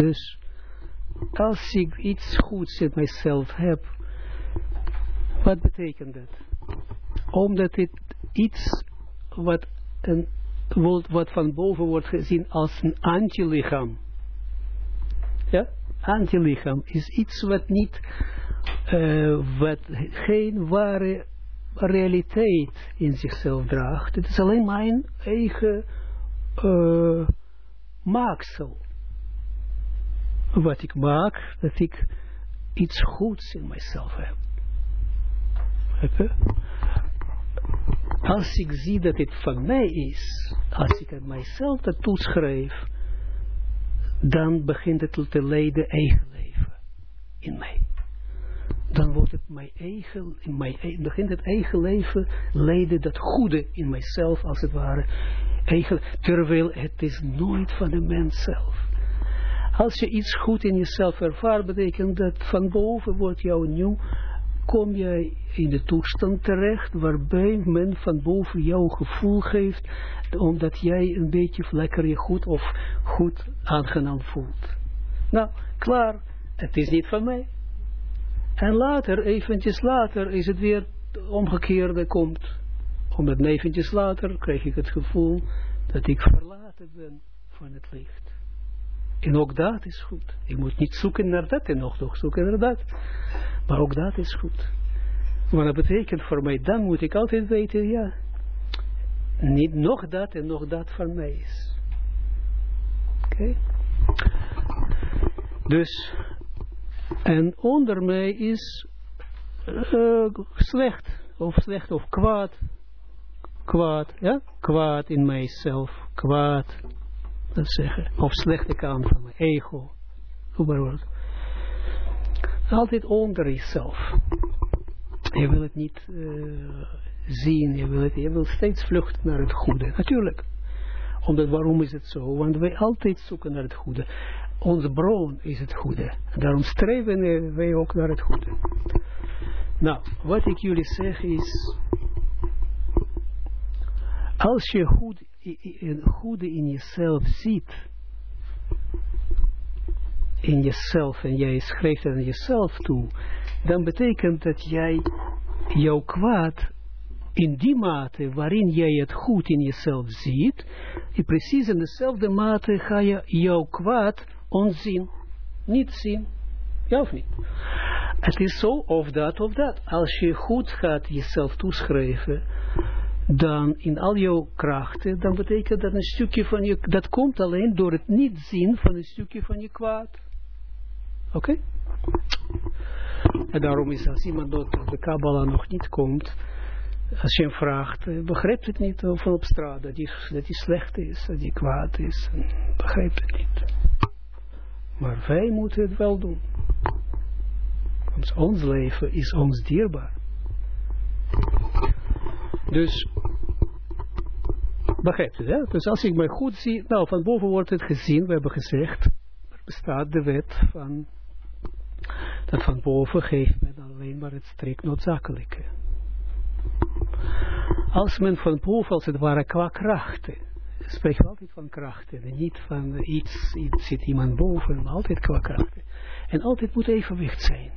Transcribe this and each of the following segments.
Dus als ik iets goeds in mijzelf heb, wat betekent dat? Omdat het iets wat, een, wat van boven wordt gezien als een antilichaam. Ja? Antilichaam is iets wat niet, uh, wat geen ware realiteit in zichzelf draagt. Het is alleen mijn eigen uh, maaksel. Wat ik maak, dat ik iets goeds in mijzelf heb. Als ik zie dat het van mij is, als ik het mijzelf dat toeschrijf, dan begint het te leiden eigen leven in mij. Dan wordt het mijn eigen, in mijn, begint het eigen leven leiden dat goede in mijzelf, als het ware, eigen, terwijl het is nooit van de mens zelf. Als je iets goed in jezelf ervaart, betekent dat van boven wordt jouw nieuw kom je in de toestand terecht waarbij men van boven jouw gevoel geeft, omdat jij een beetje lekker je goed of goed aangenaam voelt. Nou, klaar, het is niet van mij. En later, eventjes later, is het weer omgekeerde komt. Omdat eventjes later krijg ik het gevoel dat ik verlaten ben van het licht. En ook dat is goed. Ik moet niet zoeken naar dat en nog, nog zoeken naar dat. Maar ook dat is goed. Maar dat betekent voor mij, dan moet ik altijd weten, ja, niet nog dat en nog dat voor mij is. Oké? Dus, en onder mij is uh, slecht, of slecht of kwaad, kwaad, ja, kwaad in mijzelf, kwaad, dat zeggen, of slechte kant van mijn ego, bijvoorbeeld. Altijd onder jezelf. Je wil het niet uh, zien, je wil, het, je wil steeds vluchten naar het goede. Natuurlijk. Omdat, waarom is het zo? Want wij altijd zoeken naar het goede. Onze bron is het goede. Daarom streven wij ook naar het goede. Nou, wat ik jullie zeg is, als je goed, een goede in jezelf ziet, in jezelf en jij schrijft het aan jezelf toe, dan betekent dat jij jouw kwaad in die mate waarin jij het goed in jezelf ziet, in precies in dezelfde mate ga je jouw kwaad onzien, niet zien. Ja of niet? Het is zo, of dat of dat. Als je goed gaat jezelf toeschrijven, dan in al jouw krachten, dan betekent dat een stukje van je, dat komt alleen door het niet zien van een stukje van je kwaad. Oké? En daarom is als iemand door de Kabbalah nog niet komt, als je hem vraagt, eh, begrijpt het niet van op straat, dat hij, dat slecht is, dat hij kwaad is, begrijpt het niet. Maar wij moeten het wel doen. Want ons leven is ons dierbaar. Dus, begrijpt het, hè? Dus als ik mij goed zie, nou, van boven wordt het gezien, we hebben gezegd, er bestaat de wet van dat van boven geeft men alleen maar het strikt noodzakelijke. Als men van boven als het ware qua krachten, spreekt altijd van krachten en niet van iets, iets zit iemand boven, maar altijd qua krachten. En altijd moet evenwicht zijn.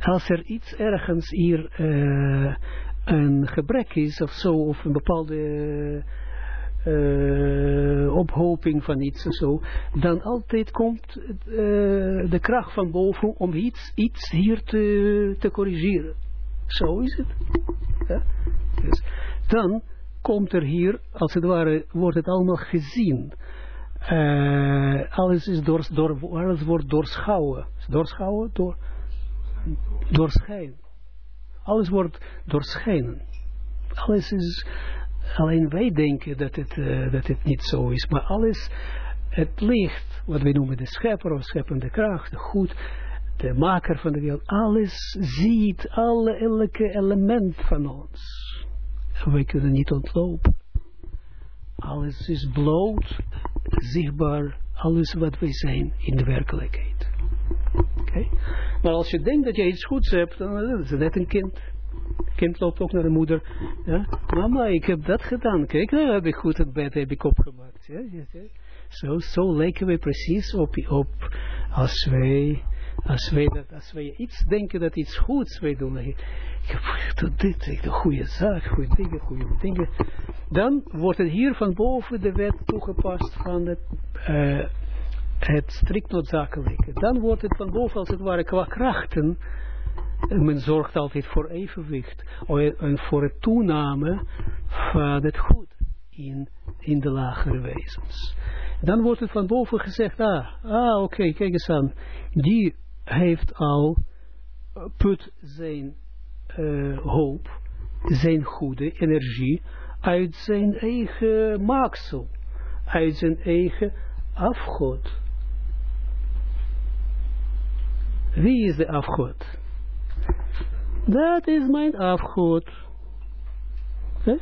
Als er iets ergens hier uh, een gebrek is of zo, of een bepaalde uh, ophoping van iets of zo, dan altijd komt uh, de kracht van boven om iets, iets hier te, te corrigeren. Zo is het. Dus dan komt er hier, als het ware, wordt het allemaal gezien. Uh, alles, is door, door, alles wordt doorschouwen. Doorschouwen? Door, doorschijnen. Alles wordt doorschijnen. Alles is Alleen wij denken dat het, uh, dat het niet zo is. Maar alles, het licht, wat wij noemen de schepper of scheppende kracht, de goed, de maker van de wereld, alles ziet, alle, elke element van ons. wij kunnen niet ontlopen. Alles is bloot, zichtbaar, alles wat wij zijn in de werkelijkheid. Maar als je denkt dat je iets goeds hebt, dan is het net een kind. Kind loopt ook naar de moeder. Mama, ik heb dat gedaan. Kijk, nou heb ik goed het bed heb ik opgemaakt. Zo, zo lijken wij precies op, op als wij als wij, dat, als wij iets denken dat iets goeds wij doen, ik, doe dit, ik doe goede zaak, goede dingen, goede dingen, dan wordt het hier van boven de wet toegepast van het, uh, het strikt noodzakelijke. Dan wordt het van boven als het ware qua krachten, men zorgt altijd voor evenwicht en voor het toename van het goed in, in de lagere wezens. Dan wordt het van boven gezegd, ah, ah oké, kijk eens aan, die heeft al put zijn uh, hoop, zijn goede energie uit zijn eigen maaksel, uit zijn eigen afgod. Wie is de afgod? Dat is mijn afgod. Huh?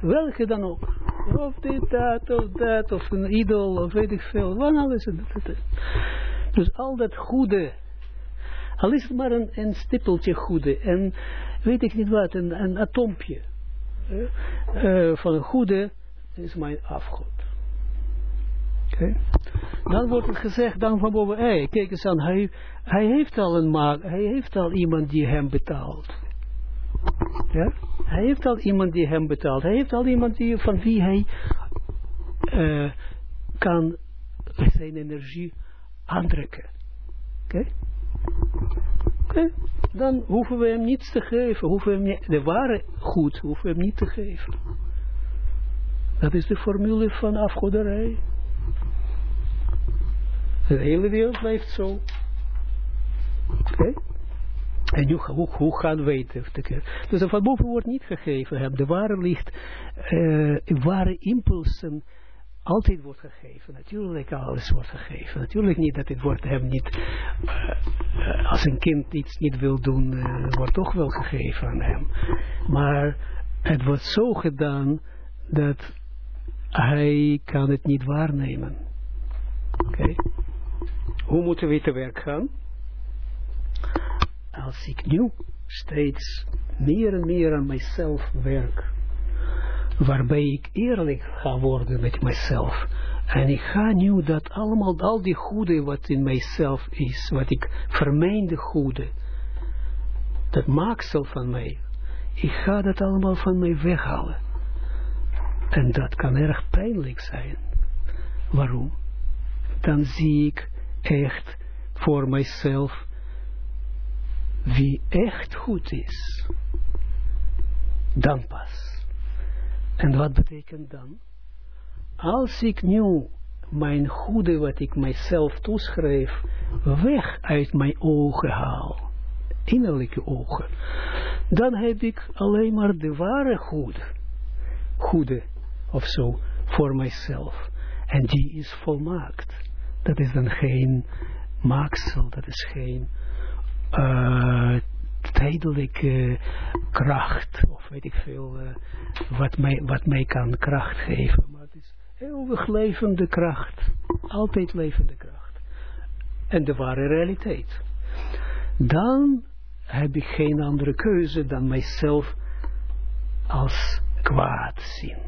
Welke dan ook. Of dit, dat, of dat, of een idol, of weet ik veel. Wat alles. Dus al dat goede al is het maar een, een stippeltje goede. En weet ik niet wat, een, een atompje. Uh, van een goede is mijn afgod. Dan wordt het gezegd dan van boven, hey, kijk eens aan, hij, hij heeft al een maak, hij heeft al iemand die hem betaalt. Ja? Hij heeft al iemand die hem betaalt. Hij heeft al iemand die, van wie hij uh, kan zijn energie aantrekken. Oké? Okay? Dan hoeven we hem niets te geven. Hoeven we hem de ware goed hoeven we hem niet te geven. Dat is de formule van afgoderij. De hele wereld blijft zo. Oké. En nu, hoe, hoe gaan we het? Dus van boven wordt niet gegeven. De ware licht, uh, ware impulsen altijd wordt gegeven. Natuurlijk alles wordt gegeven. Natuurlijk niet dat het wordt hem niet, uh, als een kind iets niet wil doen, uh, wordt toch wel gegeven aan hem. Maar het wordt zo gedaan dat hij kan het niet waarnemen. Oké. Hoe moeten we te werk gaan? Als ik nu steeds meer en meer aan mijzelf werk, waarbij ik eerlijk ga worden met mezelf. En ik ga nu dat allemaal, al die goede wat in mijzelf is, wat ik vermeende goede, dat maaksel van mij, ik ga dat allemaal van mij weghalen. En dat kan erg pijnlijk zijn. Waarom? Dan zie ik echt voor mijzelf wie echt goed is. Dan pas. En wat betekent dan? Als ik nu mijn goede wat ik mijzelf toeschrijf, weg uit mijn ogen haal, innerlijke ogen, dan heb ik alleen maar de ware goede, goede of zo, voor mijzelf. En die is volmaakt. Dat is dan geen maaksel, dat is geen uh, tijdelijke kracht, of weet ik veel, uh, wat, mij, wat mij kan kracht geven. Maar het is eeuwig levende kracht. Altijd levende kracht. En de ware realiteit. Dan heb ik geen andere keuze dan mijzelf als kwaad zien.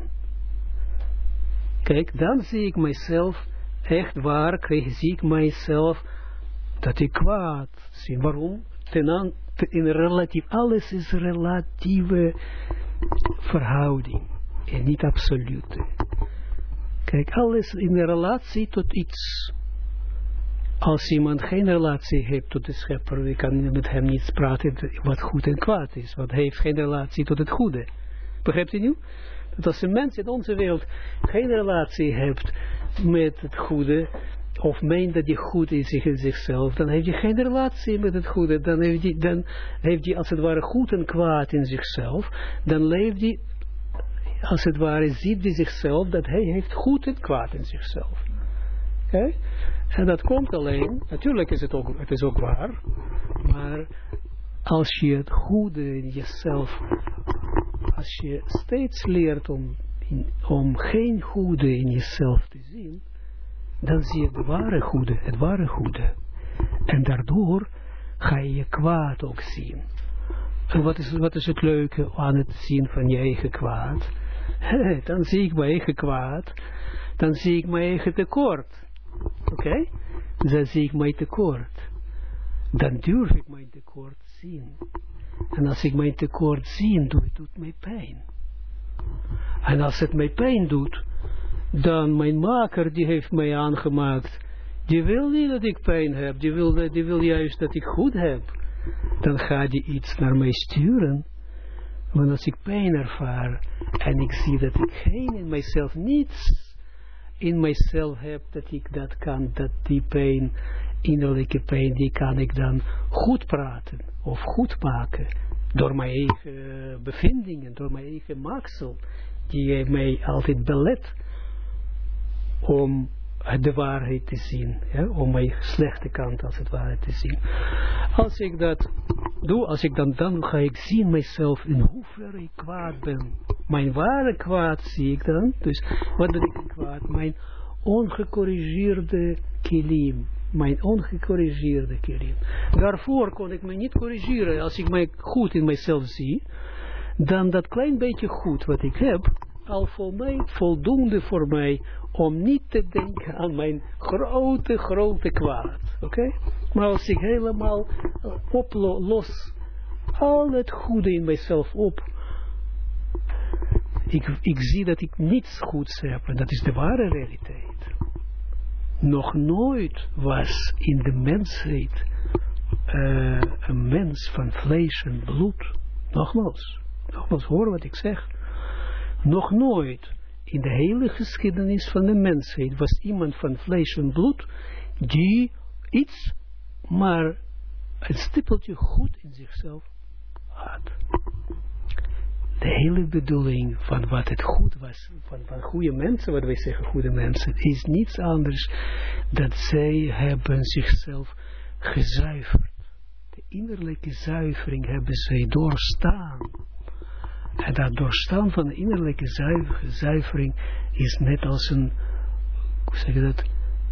Kijk, dan zie ik mijzelf echt waar, zie ik mijzelf dat ik kwaad zie. Waarom? Ten, aan, in relatief, alles is relatieve verhouding en niet absolute. Kijk, alles in relatie tot iets. Als iemand geen relatie heeft tot de schepper, je kan met hem niet praten wat goed en kwaad is, want hij heeft geen relatie tot het goede. Begrijpt u nu? Dat als een mens in onze wereld geen relatie heeft met het goede, of meent dat hij goed is in zichzelf, dan heeft hij geen relatie met het goede. Dan heeft hij, dan heeft hij als het ware goed en kwaad in zichzelf. Dan leeft hij, als het ware, ziet hij zichzelf dat hij heeft goed en kwaad in zichzelf. Oké? En dat komt alleen, natuurlijk is het ook, het is ook waar, maar als je het goede in jezelf, als je steeds leert om, om geen goede in jezelf te zien, dan zie je het ware goede, het ware goede. En daardoor ga je je kwaad ook zien. En wat is, wat is het leuke aan het zien van je eigen kwaad? dan zie ik mijn eigen kwaad. Dan zie ik mijn eigen tekort. Oké? Dan zie ik mijn tekort. Dan durf ik mijn tekort zien. En als ik mijn tekort zie, doet het mij pijn. En als het mij pijn doet, dan mijn maker, die heeft mij aangemaakt, die wil niet dat ik pijn heb, die wil, die wil juist dat ik goed heb. Dan gaat die iets naar mij sturen. Want als ik pijn ervaar, en ik zie dat ik geen in mijzelf, niets in mijzelf heb, dat ik dat kan, dat die pijn, innerlijke pijn, die kan ik dan goed praten, of goed maken, door mijn eigen bevindingen, door mijn eigen maaksel, die mij altijd belet om de waarheid te zien, om mijn slechte kant als het ware te zien. Als ik dat doe, als ik dan, dan ga ik zien mijzelf in hoeverre ik kwaad ben. Mijn ware kwaad zie ik dan, dus wat ben ik kwaad? Mijn ongecorrigeerde kilim, mijn ongecorrigeerde kilim. Daarvoor kon ik me niet corrigeren, als ik mij goed in mijzelf zie, dan dat klein beetje goed wat ik heb, al voor mij, voldoende voor mij om niet te denken aan mijn grote, grote kwaad. Oké? Maar als ik helemaal oplos al het goede in mijzelf op, ik, ik zie dat ik niets goeds heb, en dat is de ware realiteit. Nog nooit was in de mensheid uh, een mens van vlees en bloed. Nogmaals, nogmaals, hoor wat ik zeg. Nog nooit in de hele geschiedenis van de mensheid was iemand van vlees en bloed die iets, maar een stippeltje goed in zichzelf had. De hele bedoeling van wat het goed was, van, van goede mensen, wat wij zeggen goede mensen, is niets anders dat zij hebben zichzelf gezuiverd. De innerlijke zuivering hebben zij doorstaan. En dat doorstaan van de innerlijke zuivering is net als een, hoe zeg je dat,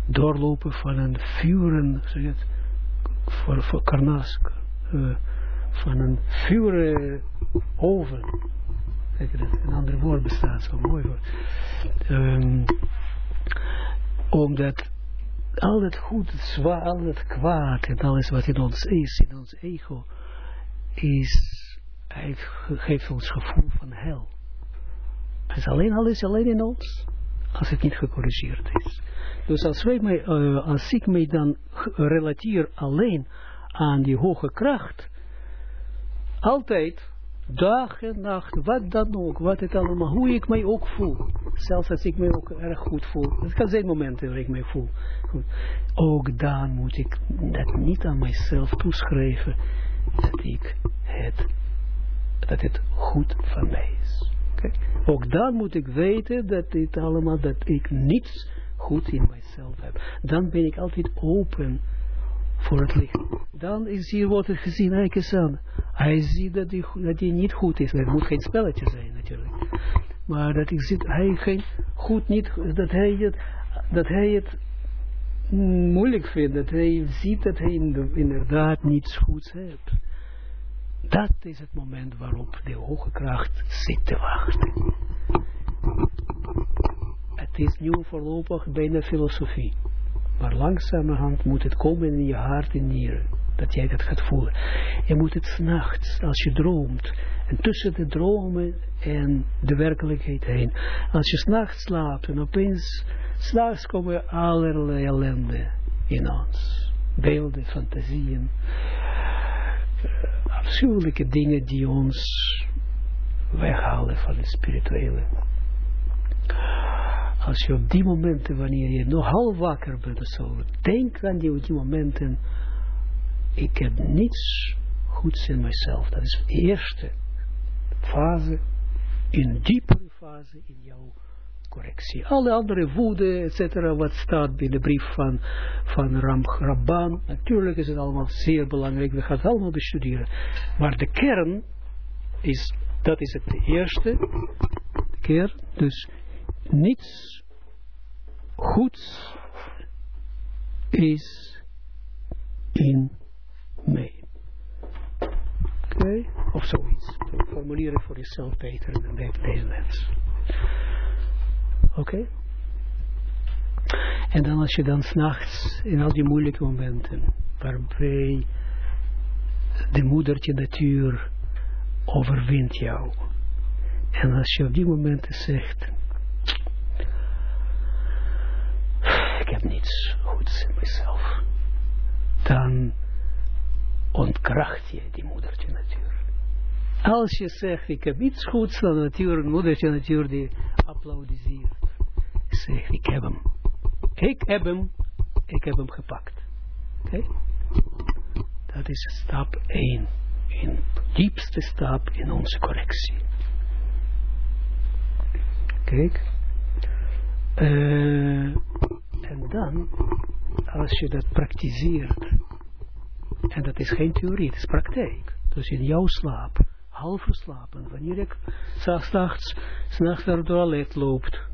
doorlopen van een vuren, zeg je het, voor, voor karnas, uh, van een vuren oven. Zeg je dat, een ander woord bestaat, zo mooi woord. Um, omdat al het goed, zwaar, al het kwaad en alles wat in ons is, in ons ego, is hij geeft ons gevoel van hel. Het is alleen, alles alleen in ons, als het niet gecorrigeerd is. Dus als, wij mij, als ik mij dan relateer alleen aan die hoge kracht, altijd, dag en nacht, wat dan ook, wat het allemaal, hoe ik mij ook voel. Zelfs als ik mij ook erg goed voel. Het kan zijn momenten waar ik mij voel. Goed. Ook dan moet ik dat niet aan mijzelf toeschrijven, dat ik het dat het goed van mij is. Ook dan moet ik weten dat dit allemaal, dat ik niets goed in mijzelf heb. Dan ben ik altijd open voor het licht. Dan is hier wordt het gezien, aan. Hij ziet dat hij, dat hij niet goed is. Het moet geen spelletje zijn natuurlijk. Maar dat ik zie, hij geen goed niet, dat hij het, dat hij het moeilijk vindt. Dat hij ziet dat hij inderdaad niets goeds heeft. Dat is het moment waarop de hoge kracht zit te wachten. Het is nu voorlopig bijna filosofie. Maar langzamerhand moet het komen in je hart en nieren. Dat jij dat gaat voelen. Je moet het s'nachts, als je droomt. En tussen de dromen en de werkelijkheid heen. Als je s'nachts slaapt en opeens s'nachts komen allerlei ellende in ons. Beelden, fantasieën afschuwelijke dingen die ons weghalen van het spirituele. Als je op die momenten, wanneer je nog half wakker bent zo, denk aan die, die momenten, ik heb niets goeds in mezelf. Dat is de eerste fase, een diepere fase in jouw correctie. Alle andere woede, etc., wat staat in de brief van, van Ram, Rabban, natuurlijk is het allemaal zeer belangrijk, we gaan het allemaal bestuderen. Maar de kern is, dat is het de eerste keer, dus niets goeds is in mij. Oké? Of zoiets. Formuleer het voor jezelf beter dan deze les. Oké? En dan als je dan s'nachts in al die moeilijke momenten, waarbij de moedertje natuur overwint jou. En als je op die momenten zegt, ik heb niets goeds in mezelf, dan ontkracht je die moedertje natuur. Als je zegt, ik heb iets goeds van de natuur, een moedertje natuur die applaudisseert. Zegt, ik heb hem. Ik heb hem. Ik heb hem gepakt. Oké? Dat is stap 1. In diepste stap in onze correctie. Kijk. Uh, en dan, als je dat praktiseert, en dat is geen theorie, het is praktijk. Dus in jouw slaap, half verslapen, wanneer ik s'nachts naar het toilet loopt,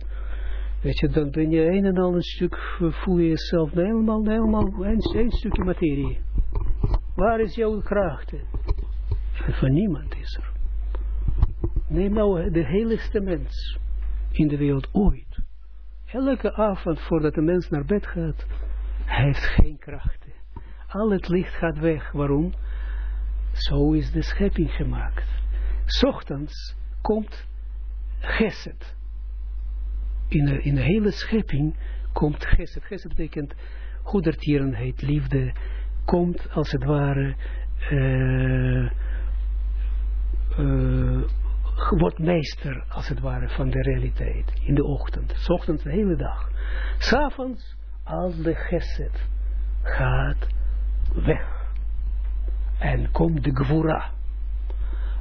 weet je, dan ben je een en al een stuk, voel je jezelf helemaal, helemaal een, een stukje materie. Waar is jouw kracht? Van niemand is er. Neem nou de heiligste mens in de wereld ooit. Elke avond voordat de mens naar bed gaat, hij heeft geen krachten. Al het licht gaat weg. Waarom? Zo is de schepping gemaakt. Ochtends komt Geset. In de, in de hele schepping komt Geset. Geset betekent goedertierenheid, liefde, komt als het ware, uh, uh, wordt meester als het ware van de realiteit in de ochtend. S ochtends de hele dag. S'avonds, als de geset gaat weg. En komt de gwura.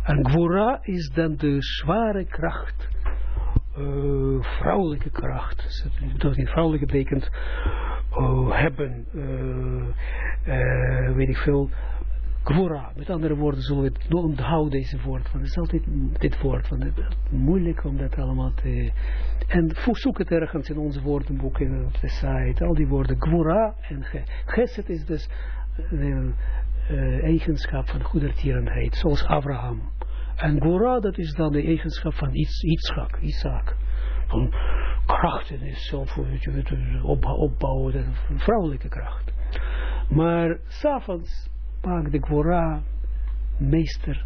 En gwura is dan de zware kracht, uh, vrouwelijke kracht. Dat in vrouwelijke betekent uh, hebben, uh, weet ik veel, Gwora, met andere woorden zullen we het onthouden deze woord, want het is altijd dit woord, want het moeilijk om dat allemaal te... En zoek het ergens in onze woordenboeken op de site, al die woorden, Gwora en Geset is dus eigenschap van goedertierenheid, zoals Abraham. En Gwora, dat is dan de eigenschap van iets, Isaac. Van krachten is zelf, opbouwen, een vrouwelijke kracht. Maar s'avonds maakt de Gwora meester,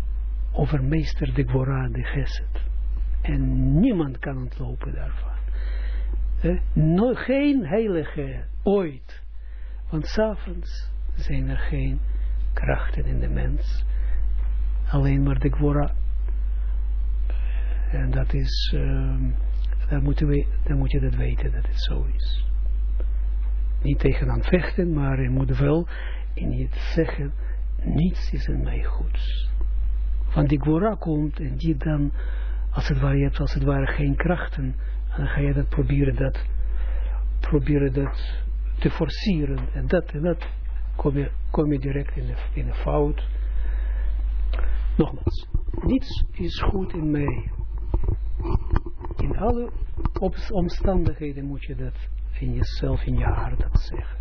overmeester de Gwora de Geset. En niemand kan ontlopen daarvan. Eh? No, geen heilige ooit. Want s'avonds zijn er geen krachten in de mens. Alleen maar de Gwora. En dat is, um, dan, moeten we, dan moet je dat weten dat het zo is. Niet tegenaan vechten, maar je moet wel in je zeggen, niets is in mij goeds. Want die Gwora komt en die dan, als het ware, je hebt als het ware geen krachten, dan ga je dat proberen dat, proberen dat te forceren en dat en dat, kom je, kom je direct in een, in een fout. Nogmaals, niets is goed in mij. In alle omstandigheden moet je dat in jezelf, in je hart dat zeggen.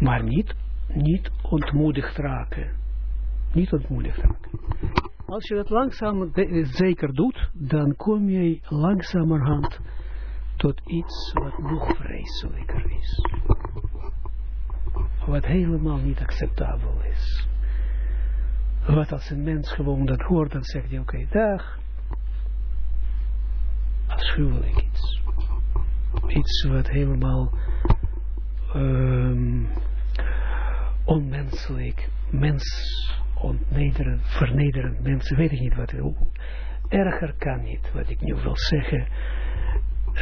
Maar niet niet ontmoedigd raken. Niet ontmoedigd raken. Als je dat langzaam zeker doet, dan kom je langzamerhand tot iets wat nog vreselijker is. Wat helemaal niet acceptabel is. Wat als een mens gewoon dat hoort, dan zegt hij, oké, dag. Afschuwelijk iets. Iets wat helemaal... Um, onmenselijk, mens ontnederend, vernederend mensen, weet ik niet wat, erger kan niet, wat ik nu wil zeggen.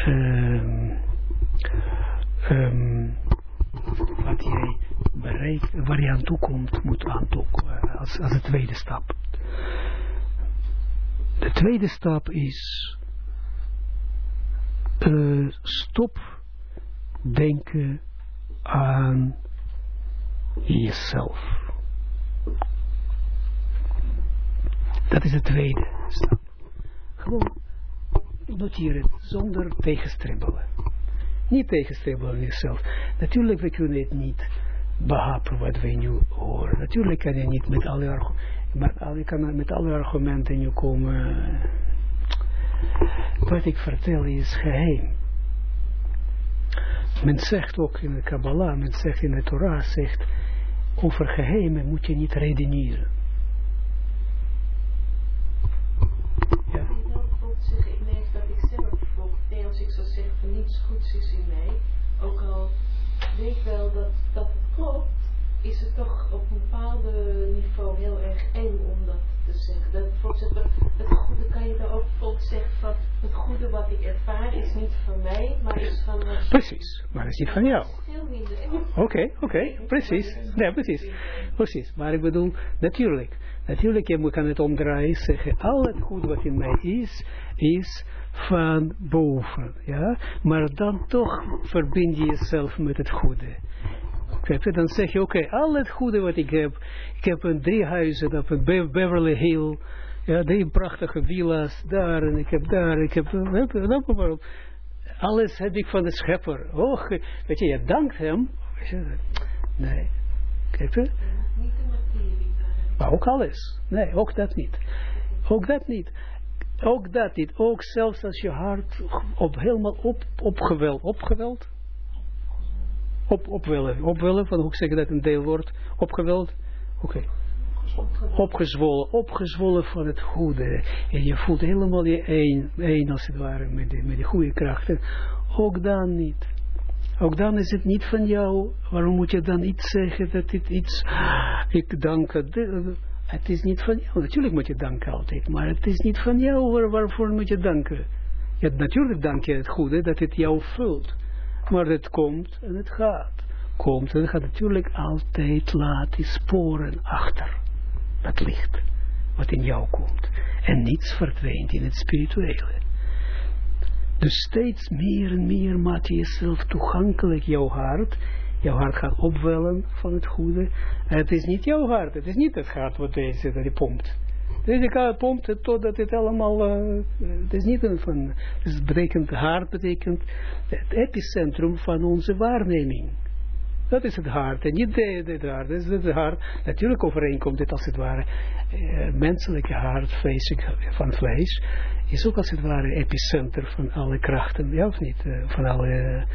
Um, um, wat jij bereikt, waar je aan toe komt, moet aan toe als, als de tweede stap. De tweede stap is uh, stop denken aan jezelf. Dat is de tweede stap. Gewoon noteer het zonder tegenstribbelen. Niet tegenstribbelen in jezelf. Natuurlijk, we kunnen het niet behappen wat wij nu horen. Natuurlijk kan je niet met alle, maar je met alle argumenten komen. Wat ik vertel is geheim. Men zegt ook in de Kabbalah, men zegt in de Torah, zegt, over geheimen moet je niet redeneren. Ja. Ik merk dat ik zelf bijvoorbeeld, als ik zou zeggen van niets goeds is in mij, ook al weet wel dat, dat klopt, is het toch op een bepaald niveau heel erg eng om dat te zeggen. Dat, het goede kan je er ook bijvoorbeeld zeggen van het goede wat ik ervaar is niet van mij, maar is van Precies, maar is niet van jou. Oké, oké, precies. Nee, precies. Precies, maar ik bedoel, natuurlijk, natuurlijk, je kan het omdraaien, zeggen, al het goede wat in mij is, is van boven, ja, maar dan toch verbind je jezelf met het goede. Dan zeg je, oké, al het goede wat ik heb, ik heb een drie huizen op een Beverly Hill, ja, drie prachtige villa's daar, en ik heb daar, ik heb, alles heb ik van de schepper. Oh, weet je, je dankt hem. Nee, kijk je? Maar ook alles. Nee, ook dat niet. Ook dat niet. Ook dat niet. Ook zelfs als je hart op, helemaal op, opgeweld, opgeweld, op, opwellen, opwellen, van hoe zeg je dat een deelwoord, opgeweld, oké. Opgezwollen, opgezwollen van het goede. En je voelt helemaal je één, één als het ware met de, met de goede krachten. Ook dan niet. Ook dan is het niet van jou. Waarom moet je dan iets zeggen dat dit iets, ik dank het. Het is niet van jou. Natuurlijk moet je danken altijd, maar het is niet van jou. Waar, waarvoor moet je danken? Ja, natuurlijk dank je het goede dat het jou vult. Maar het komt en het gaat. Komt en het gaat natuurlijk altijd die sporen achter. Dat licht wat in jou komt. En niets verdwijnt in het spirituele. Dus steeds meer en meer maak je jezelf toegankelijk, jouw hart. Jouw hart gaat opwellen van het goede. Het is niet jouw hart, het is niet het hart wat deze dat die Deze pompt het totdat het allemaal, uh, het is niet een van, het betekent, hart betekent het epicentrum van onze waarneming. Dat is het hart. En niet het hart. Dat is het hart. Natuurlijk overeenkomt het als het ware. Uh, menselijke hart, vlees, van vlees. Is ook als het ware epicenter van alle krachten. Ja of niet? Van alle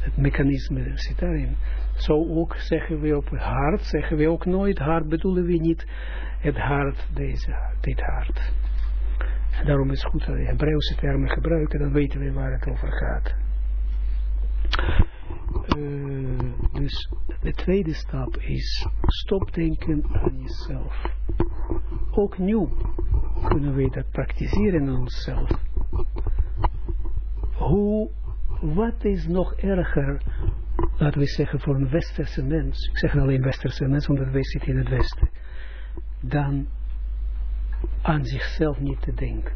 het mechanisme zit daarin. Zo ook zeggen we op hart. Zeggen we ook nooit. Hart bedoelen we niet het hart, deze, dit hart. En daarom is het goed dat we Hebreeuwse termen gebruiken. Dan weten we waar het over gaat. Uh, dus de tweede stap is stop denken aan jezelf. Ook nu kunnen we dat praktiseren in onszelf. Hoe, wat is nog erger, laten we zeggen voor een westerse mens, ik zeg alleen westerse mens, omdat wij zitten in het westen, dan aan zichzelf niet te denken.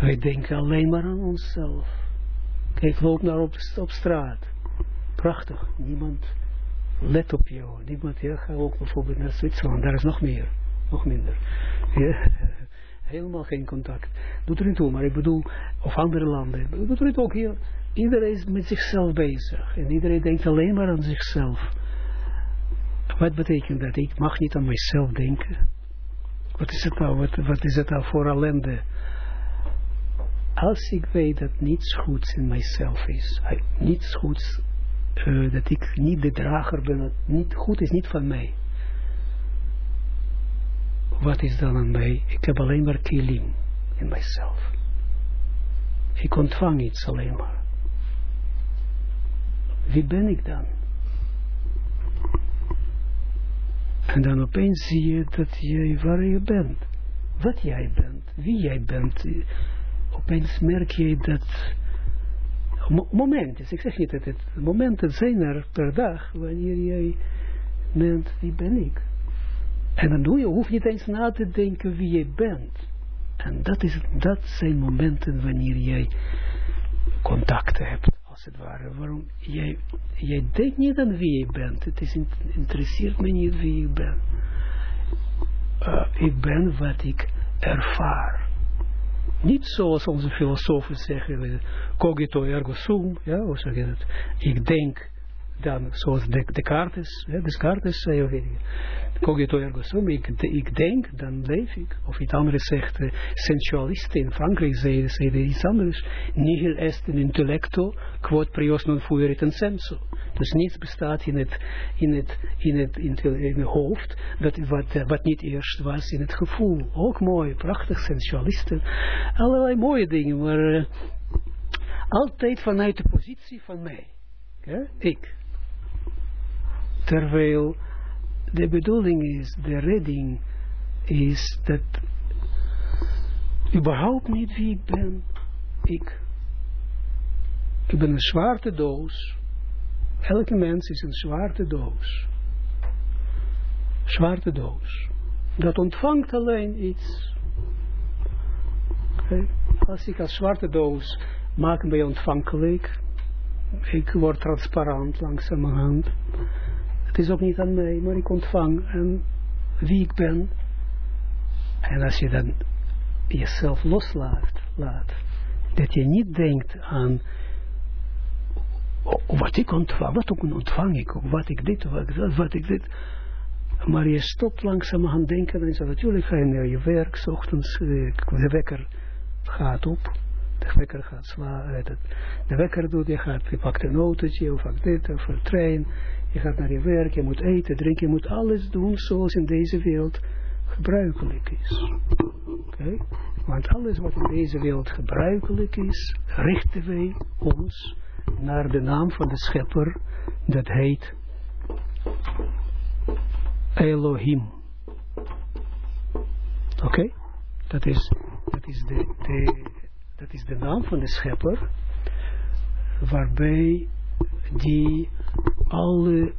Wij denken alleen maar aan onszelf. Kijk, loop naar op, op straat. Prachtig. Niemand let op jou. Niemand, ja, ga ook bijvoorbeeld naar Zwitserland. Daar is nog meer. Nog minder. Helemaal geen contact. Doet er niet toe, maar ik bedoel, of andere landen. Doet er niet ook hier. Iedereen is met zichzelf bezig. En iedereen denkt alleen maar aan zichzelf. Wat betekent dat? Ik mag niet aan mijzelf denken. Wat is het nou? Wat, wat is het nou voor ellende? als ik weet dat niets goeds in mijzelf is, niets goeds, uh, dat ik niet de drager ben, dat niet goed is niet van mij. Wat is dan aan mij? Ik heb alleen maar kilim in mijzelf. Ik ontvang iets alleen maar. Wie ben ik dan? En dan opeens zie je dat jij waar je bent. Wat jij bent. Wie jij bent opeens merk je dat momenten, ik zeg niet dat het momenten zijn er per dag, wanneer jij meent, wie ben ik? En dan doe je, hoef je niet eens na te denken wie je bent. En dat, is, dat zijn momenten wanneer jij contacten hebt, als het. Waarom? Jij, jij denkt niet aan wie je bent. Het is, interesseert me niet wie ik ben. Uh, ik ben wat ik ervaar. Niet zoals onze filosofen zeggen, cogito ergo sum, ja, hoe zeg je dat? Ik denk, dan, zoals de, hè, de kaartes, zei of cogito ergo sum, ik, ik denk, dan leef ik. Of iets anders zegt, uh, sensualisten in Frankrijk zeiden, zeiden iets anders, nihil est in intellecto, quod prios non fuerit in senso. Dus niets bestaat in het, in het, in het, in het, in het hoofd, dat, wat, uh, wat niet eerst was in het gevoel. Ook mooi, prachtig, sensualisten, allerlei mooie dingen, maar uh, altijd vanuit de positie van mij. Ik. Terwijl de bedoeling is, de redding is dat überhaupt niet wie ik ben. Ik. Ik ben een zwarte doos. Elke mens is een zwarte doos. Zwarte doos. Dat ontvangt alleen iets. Als ik als zwarte doos maak mij ontvankelijk, ik word transparant langzamerhand. Het is ook niet aan mij, maar ik ontvang en wie ik ben. En als je dan jezelf loslaat, laat, dat je niet denkt aan wat ik ontvang, wat ook ontvang ik, wat ik dit, wat, wat ik dit. Maar je stopt langzaam aan denken en zo natuurlijk ga je naar je werk, s ochtends, de wekker gaat op, de wekker gaat slaan, de wekker doet, je gaat, je pakt een autootje, of dit, of een trein, je gaat naar je werk, je moet eten, drinken, je moet alles doen zoals in deze wereld gebruikelijk is. Oké? Want alles wat in deze wereld gebruikelijk is, richten wij ons naar de naam van de schepper, dat heet Elohim. Oké? Dat, is, dat, is de, de, dat is de naam van de schepper, waarbij die alle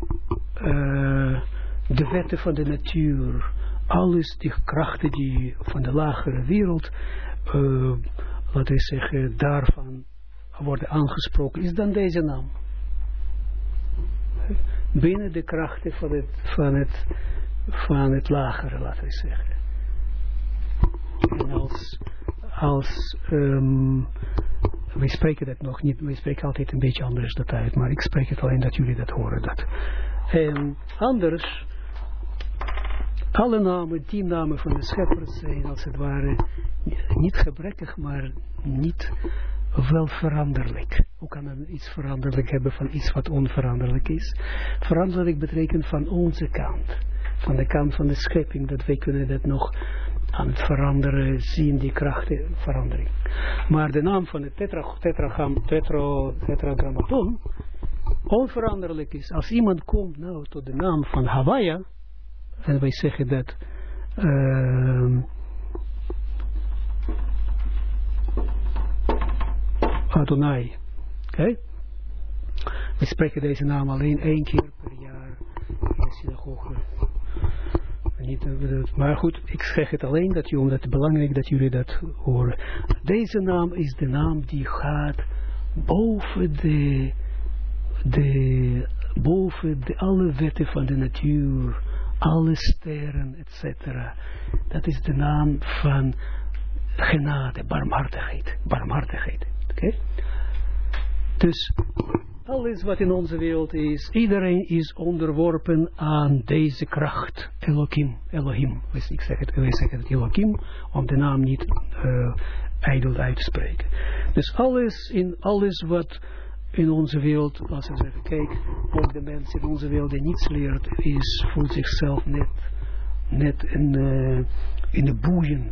uh, de wetten van de natuur, alles die krachten die van de lagere wereld, uh, laten we zeggen, daarvan worden aangesproken, is dan deze naam. Binnen de krachten van het, van het, van het lagere, laten we zeggen. En als, als um, wij spreken dat nog niet, wij spreken altijd een beetje anders dat uit, maar ik spreek het alleen dat jullie dat horen. Dat. En anders, alle namen, tien namen van de schepper zijn als het ware niet gebrekkig, maar niet wel veranderlijk. Hoe kan men iets veranderlijk hebben van iets wat onveranderlijk is? Veranderlijk betekent van onze kant, van de kant van de schepping, dat wij kunnen dat nog aan het veranderen, zien die krachten verandering. Maar de naam van het tetra, tetragram, tetro, tetragrammaton onveranderlijk is. Als iemand komt nou tot de naam van Hawaii, en wij zeggen dat uh, Adonai, oké? We spreken deze naam alleen één keer per jaar in de synagoge maar goed, ik zeg het alleen dat, omdat het belangrijk dat jullie dat horen. Deze naam is de naam die gaat boven de, de boven de, alle wetten van de natuur, alle sterren, etc. Dat is de naam van genade, barmhartigheid. Barmhartigheid. Oké? Dus alles wat in onze wereld is, iedereen is onderworpen aan deze kracht. Elohim, Elohim. Ik zeg het, wij zeggen Elohim, om de naam niet uh, ijdel uit te spreken. Dus alles, in alles wat in onze wereld, als we zeggen, kijk, ook de mensen in onze wereld die niets leert, is, voelt zichzelf net, net in, uh, in de boeien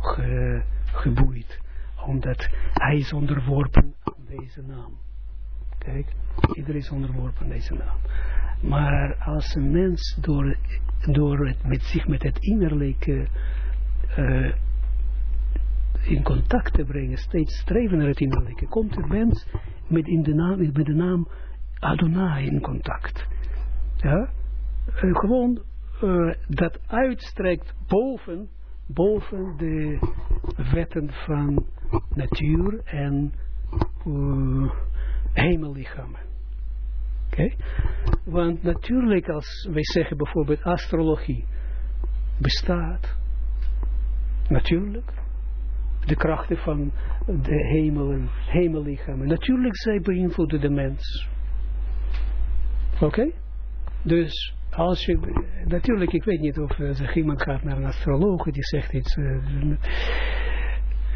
ge, geboeid. Omdat hij is onderworpen aan deze naam. Kijk, iedereen is onderworpen deze naam. Maar als een mens door, door het met zich met het innerlijke uh, in contact te brengen, steeds streven naar het innerlijke, komt de mens met, in de naam, met de naam Adonai in contact. Ja? Uh, gewoon uh, dat uitstrekt boven, boven de wetten van natuur en hemellichamen. Oké? Want natuurlijk als wij zeggen bijvoorbeeld astrologie bestaat, natuurlijk, de krachten van de hemelen, hemellichamen, natuurlijk zij beïnvloeden de mens. Oké? Dus als je, natuurlijk, ik weet niet of uh, zeg, iemand gaat naar een astroloog die zegt iets, uh,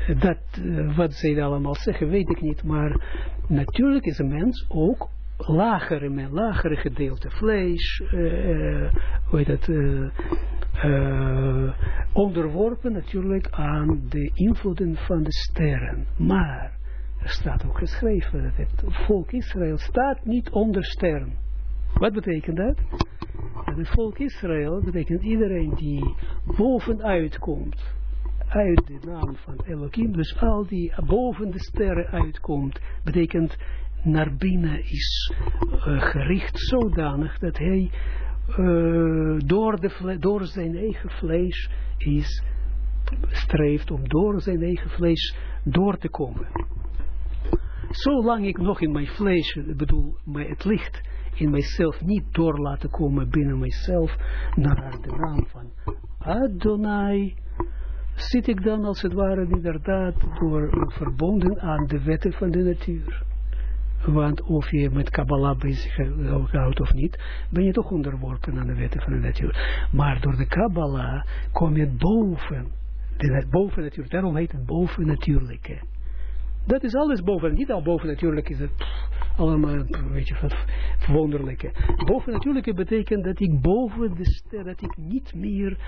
dat, uh, wat zij allemaal zeggen, weet ik niet, maar natuurlijk is een mens ook lagere, men, lagere gedeelte vlees, hoe heet het, onderworpen natuurlijk aan de invloeden van de sterren, maar er staat ook geschreven dat het volk Israël staat niet onder sterren. Wat betekent dat? Dat het volk Israël betekent iedereen die bovenuit komt, uit de naam van Elohim, dus al die boven de sterren uitkomt, betekent naar binnen is uh, gericht zodanig dat hij uh, door, de door zijn eigen vlees is, streeft om door zijn eigen vlees door te komen. Zolang ik nog in mijn vlees, bedoel, het licht in mijzelf niet door laten komen binnen mijzelf naar de naam van Adonai, zit ik dan als het ware inderdaad door verbonden aan de wetten van de natuur. Want of je met Kabbalah bezig houdt of niet, ben je toch onderworpen aan de wetten van de natuur. Maar door de Kabbalah kom je boven, de, boven natuur, daarom heet het boven natuurlijke. Dat is alles boven. Niet al boven natuurlijk is het allemaal, weet je, wat wonderlijke. Boven natuurlijke betekent dat ik boven de ster, dat ik niet meer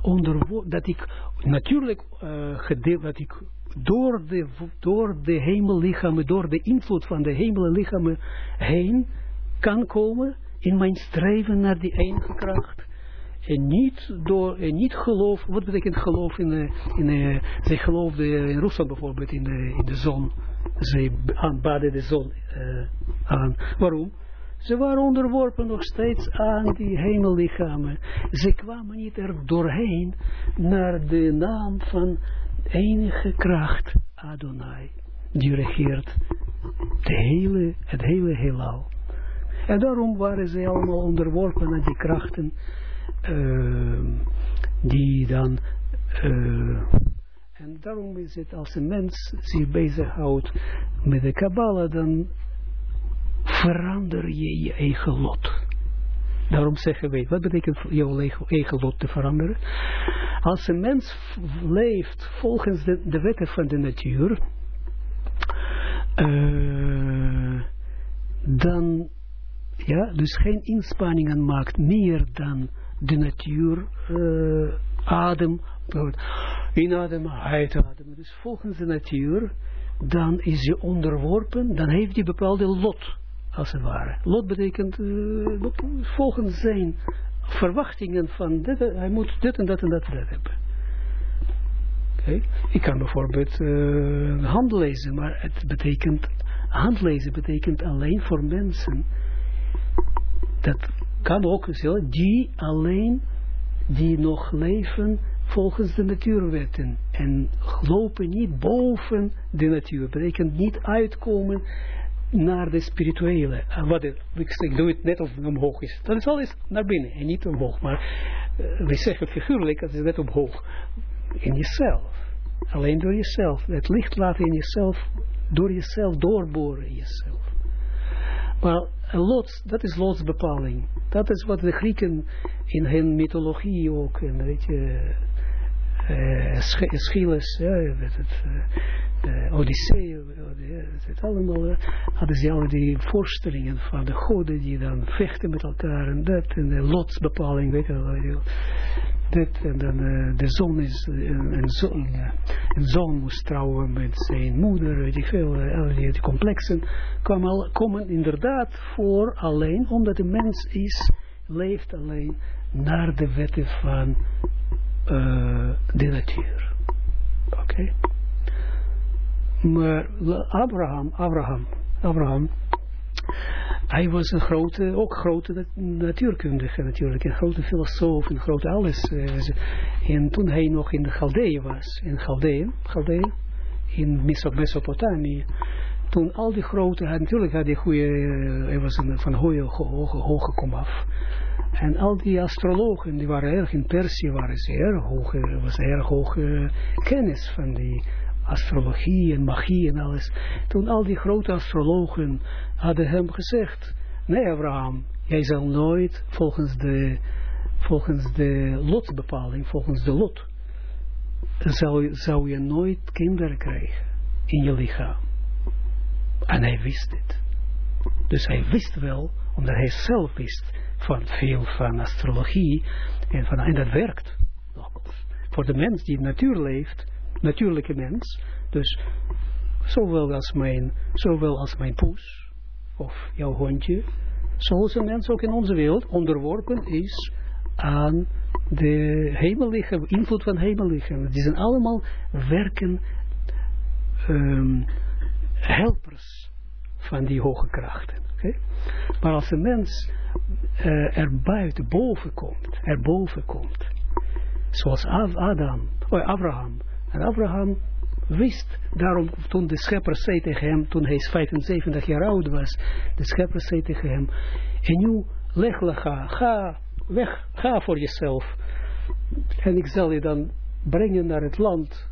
onder, dat ik natuurlijk uh, gedeeld, dat ik door de, door de hemellichamen, door de invloed van de hemellichamen heen kan komen in mijn streven naar die enige kracht en niet door, en niet geloof, wat betekent geloof in, de, in de, zij geloofden in Rusland bijvoorbeeld in de, in de zon, zij aanbaden de zon aan. Waarom? Ze waren onderworpen nog steeds aan die hemellichamen. Ze kwamen niet er doorheen naar de naam van enige kracht, Adonai, die regeert hele, het hele heelal. En daarom waren ze allemaal onderworpen aan die krachten uh, die dan, uh, en daarom is het als een mens zich bezighoudt met de Kabbalah, dan verander je je eigen lot. Daarom zeggen wij, wat betekent jouw eigen lot te veranderen? Als een mens leeft volgens de, de wetten van de natuur, uh, dan, ja, dus geen inspanningen maakt meer dan de natuur uh, adem, inademen, uitademen. Dus volgens de natuur, dan is je onderworpen, dan heeft hij bepaalde lot, als het ware. Lot betekent uh, volgens zijn verwachtingen van dit, hij moet dit en dat en dat en dat hebben. Ik kan bijvoorbeeld uh, hand lezen, maar het betekent, handlezen betekent alleen voor mensen dat kan ook zo, die alleen, die nog leven volgens de natuurwetten en lopen niet boven de natuur, betekent niet uitkomen naar de spirituele. Wat ik, ik doe het net of het omhoog is. Dat is alles naar binnen en niet omhoog. Maar uh, we zeggen figuurlijk, dat is net omhoog. In jezelf. Alleen door jezelf. Het licht laten in jezelf, door jezelf doorboren in jezelf. Maar lot, dat is lotsbepaling. Dat is wat de Grieken in hun mythologie ook, en weet je, uh, Schilles, ja, het, uh, Odyssee, het allemaal, hadden ze al die voorstellingen van de goden die dan vechten met elkaar en dat, en de lotsbepaling, weet je wel, dit, en dan uh, de zon is, een, zoon, een zoon moest trouwen met zijn moeder, die veel, uh, die, complexen, komen, komen inderdaad voor alleen, omdat de mens is, leeft alleen naar de wetten van uh, de natuur. Oké. Maar Abraham, Abraham, Abraham, hij was een grote, ook grote natuurkundige natuurlijk, een grote filosoof, een grote alles. En toen hij nog in de Galdeeën was, in Galdeeën, Galdeeën in Mesopotamië, toen al die grote, natuurlijk had hij goede, hij was een, van hoge, hoge, hoge komaf. En al die astrologen, die waren erg in Persie, waren zeer hoge, was erg hoge kennis van die astrologie en magie en alles. Toen al die grote astrologen hadden hem gezegd, nee Abraham, jij zal nooit volgens de, volgens de lotbepaling, volgens de lot, zou, zou je nooit kinderen krijgen in je lichaam. En hij wist dit. Dus hij wist wel, omdat hij zelf wist van veel van astrologie, en, van, en dat werkt. Voor de mens die in natuur leeft, natuurlijke mens, dus zowel als mijn, zowel als mijn poes, of jouw hondje, zoals een mens ook in onze wereld onderworpen is aan de hemellichaam, invloed van hemellichaam. Die zijn allemaal werken, um, helpers van die hoge krachten. Okay? Maar als een mens uh, er buiten, boven komt, er boven komt, zoals Adam, oh, Abraham, en Abraham wist, daarom toen de schepper zei tegen hem, toen hij 75 jaar oud was, de schepper zei tegen hem, en nu leg ga, ga weg, ga voor jezelf, en ik zal je dan brengen naar het land,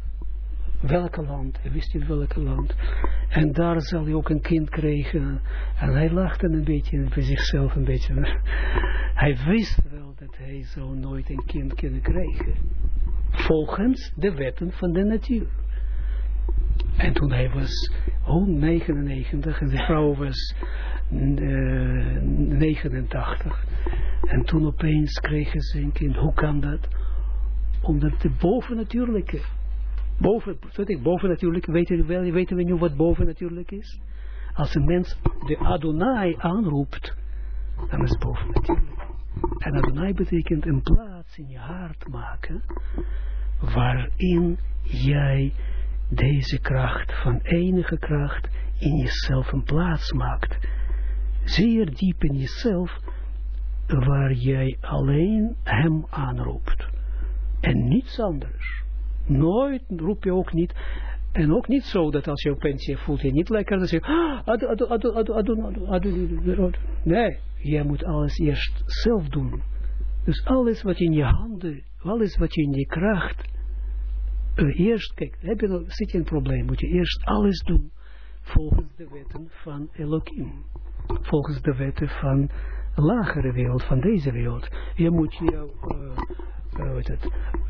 welke land, hij wist niet welke land, en daar zal je ook een kind krijgen, en hij lachte een beetje voor zichzelf een beetje, hij wist wel dat hij zo nooit een kind kunnen krijgen, volgens de wetten van de natuur. En toen hij was 199 en de vrouw was uh, 89. En toen opeens kregen ze een kind. Hoe kan dat? Omdat de bovennatuurlijke, boven, ik, bovennatuurlijk, weten we, weten we nu wat bovennatuurlijk is? Als een mens de Adonai aanroept, dan is bovennatuurlijk. En Adonai betekent een plaats in je hart maken, waarin jij deze kracht van enige kracht in jezelf een plaats maakt. Zeer diep in jezelf, waar jij alleen hem aanroept. En niets anders. Nooit roep je ook niet, en ook niet zo dat als je opeens je voelt je niet lekker, dan zeg je, nee, jij moet alles eerst zelf doen. Dus alles wat in je handen, alles wat je in je kracht uh, eerst, kijk, heb je, zit je een probleem, moet je eerst alles doen volgens de wetten van Elohim. Volgens de wetten van de lagere wereld, van deze wereld. Je moet je uh,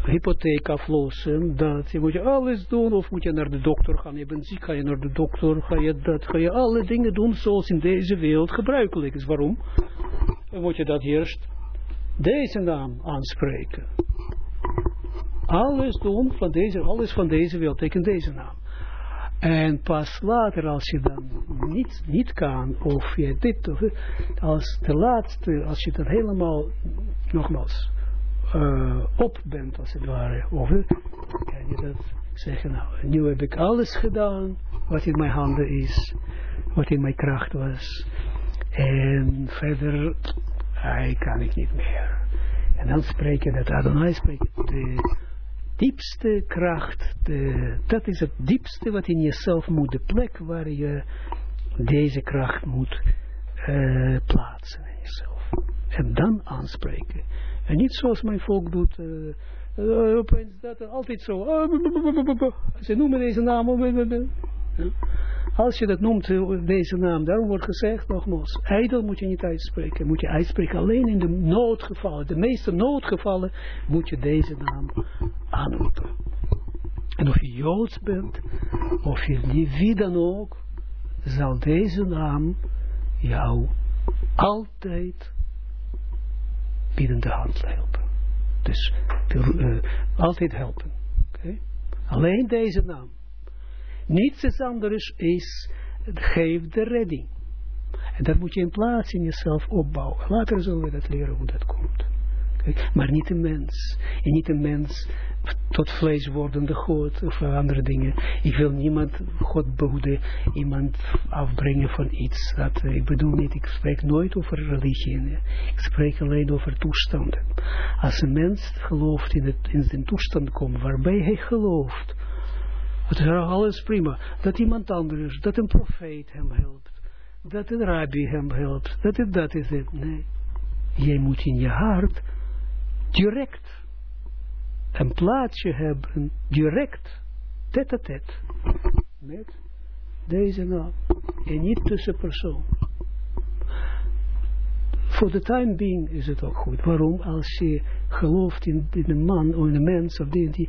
hypotheek aflossen, dat, je moet je alles doen, of moet je naar de dokter gaan, je bent ziek, ga je naar de dokter, ga je dat, ga je alle dingen doen zoals in deze wereld gebruikelijk is. Waarom? Dan moet je dat eerst deze naam aanspreken alles doen van deze, alles van deze wil tekent deze naam. En pas later, als je dan niet, niet kan, of je dit, als de laatste, als je dat helemaal, nogmaals, uh, op bent, als het ware, of kan je dat zeggen, nou, nu heb ik alles gedaan, wat in mijn handen is, wat in mijn kracht was, en verder, hij kan ik niet meer. En dan spreek je dat Adonai spreekt, de diepste kracht, de, dat is het diepste wat in jezelf moet, de plek waar je deze kracht moet uh, plaatsen in jezelf. En dan aanspreken. En niet zoals mijn volk doet, uh, uh, opeens dat, altijd zo, ze noemen deze naam, als je dat noemt, deze naam, daarom wordt gezegd, nogmaals, ijdel moet je niet uitspreken. Moet je uitspreken alleen in de noodgevallen. De meeste noodgevallen moet je deze naam aanroepen. En of je Joods bent, of je wie dan ook, zal deze naam jou altijd binnen de hand helpen. Dus uh, altijd helpen. Alleen deze naam. Niets anders is, geeft de redding. En dat moet je in plaats in jezelf opbouwen. Later zullen we dat leren hoe dat komt. Maar niet een mens. En niet een mens tot vlees wordende God of andere dingen. Ik wil niemand, God behoeden, iemand afbrengen van iets. Dat, eh, ik bedoel niet, ik spreek nooit over religie. Ik spreek alleen over toestanden. Als een mens gelooft in, het, in zijn toestand komt waarbij hij gelooft het is alles prima. Dat iemand anders, dat een profeet hem helpt. Dat een rabbi hem helpt. Dat het dat is het. Nee. Jij moet in je hart direct een plaatsje hebben. Direct. Tet a tet. Met deze naam. En niet tussen persoon. voor de time being is het ook goed. Waarom? Als je gelooft in, in een man of in een mens of die, die,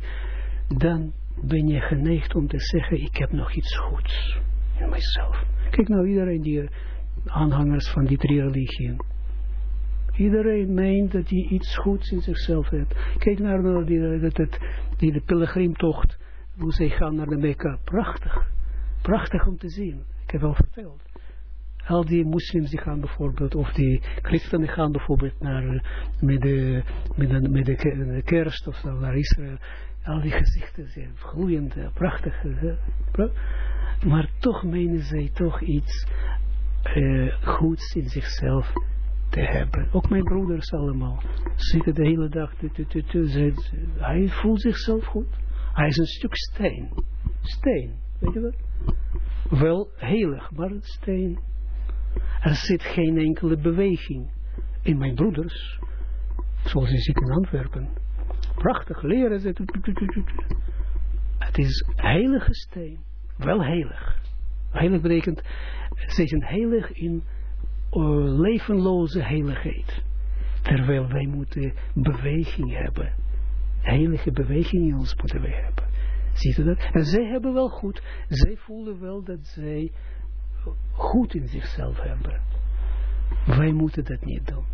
dan ben je geneigd om te zeggen, ik heb nog iets goeds in mijzelf. Kijk nou, iedereen die aanhangers van die drie religieën. Iedereen meent dat hij iets goeds in zichzelf heeft. Kijk naar nou die, die de pilgrimtocht, hoe zij gaan naar de Mekka. Prachtig. Prachtig om te zien. Ik heb al verteld. Al die moslims die gaan bijvoorbeeld, of die christenen gaan bijvoorbeeld naar, met de, met de, met de kerst of naar Israël. Al die gezichten zijn gloeiend, prachtig. Maar toch menen zij toch iets goeds in zichzelf te hebben. Ook mijn broeders allemaal zitten de hele dag. Hij voelt zichzelf goed. Hij is een stuk steen. Steen, weet je wat? Wel heilig, maar een steen. Er zit geen enkele beweging in mijn broeders. Zoals je ziet in Antwerpen. Prachtig leren ze. Het is heilige steen. Wel heilig. Heilig betekent, ze zijn heilig in levenloze heiligheid. Terwijl wij moeten beweging hebben. Heilige beweging in ons moeten wij hebben. Ziet u dat? En zij hebben wel goed. Zij voelen wel dat zij goed in zichzelf hebben. Wij moeten dat niet doen.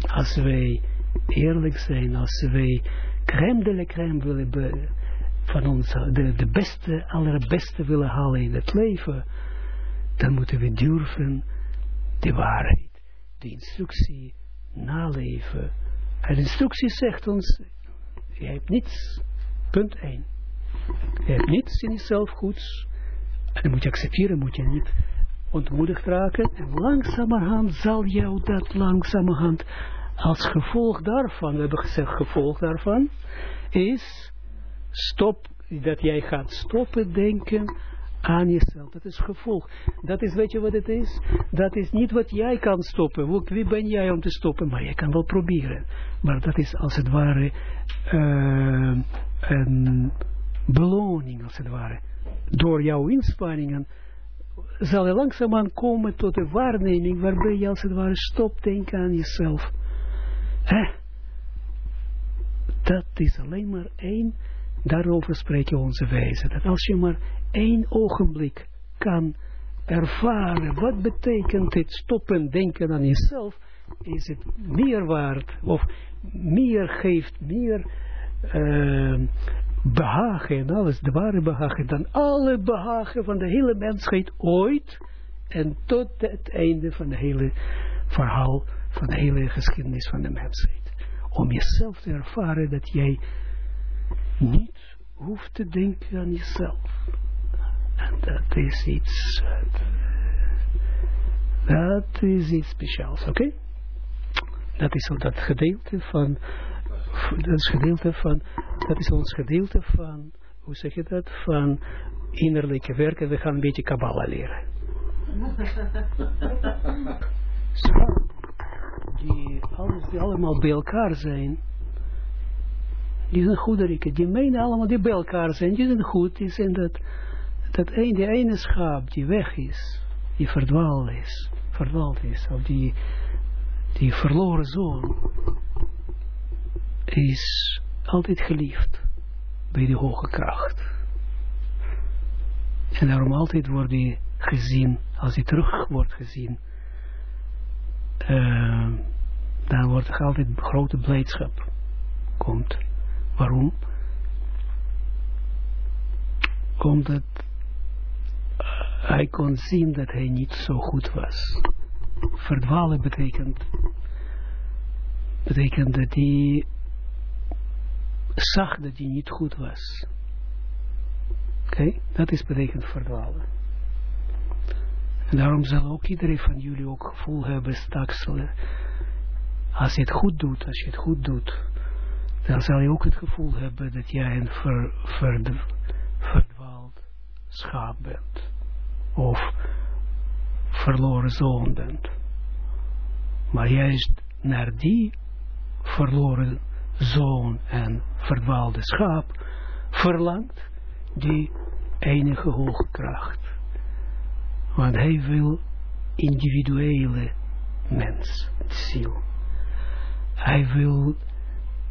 Als wij eerlijk zijn, als wij crème de la crème willen van ons, de, de beste, allerbeste willen halen in het leven, dan moeten we durven de waarheid, de instructie naleven. En de instructie zegt ons, je hebt niets, punt 1. Je hebt niets in jezelf goeds, en dan moet je accepteren, moet je niet ontmoedigd raken. En langzamerhand zal jou dat langzamerhand als gevolg daarvan, we hebben gezegd gevolg daarvan, is stop, dat jij gaat stoppen denken aan jezelf. Dat is gevolg. Dat is, weet je wat het is? Dat is niet wat jij kan stoppen. Wie ben jij om te stoppen? Maar je kan wel proberen. Maar dat is als het ware uh, een beloning, als het ware. Door jouw inspanningen zal je langzaamaan komen tot de waarneming waarbij je als het ware stopt denken aan jezelf. Hè? Dat is alleen maar één, daarover spreken onze wijze. Dat als je maar één ogenblik kan ervaren, wat betekent het stoppen denken aan jezelf, is het meer waard, of meer geeft, meer uh, behagen en alles, de ware behagen, dan alle behagen van de hele mensheid ooit en tot het einde van het hele verhaal, van de hele geschiedenis van de mensheid. Om jezelf te ervaren dat jij niet hoeft te denken aan jezelf. En dat is iets, dat is iets speciaals, oké? Dat is dat gedeelte van dat is gedeelte van, dat is ons gedeelte van, hoe zeg je dat, van innerlijke werken. We gaan een beetje Kabbalah leren. Zo, die, alles, die allemaal bij elkaar zijn, die zijn goederiken, die menen allemaal die bij elkaar zijn, die zijn goed, die zijn dat, dat een, die ene schaap die weg is, die verdwaald is, verdwaald is, of die, die verloren zoon, is altijd geliefd bij de hoge kracht. En daarom altijd wordt hij gezien, als hij terug wordt gezien, uh, dan wordt er altijd grote blijdschap komt. Waarom? Omdat hij kon zien dat hij niet zo goed was. Verdwalen betekent, betekent dat hij zag dat hij niet goed was. Oké, dat is betekend verdwalen. En daarom zal ook iedereen van jullie ook gevoel hebben straks, als je het goed doet, als je het goed doet, dan zal je ook het gevoel hebben dat jij een ver, ver, verdwaald schaap bent. Of verloren zoon bent. Maar juist naar die verloren zoon en verdwaalde schaap verlangt die enige hoge kracht. Want hij wil individuele mens, ziel. Hij wil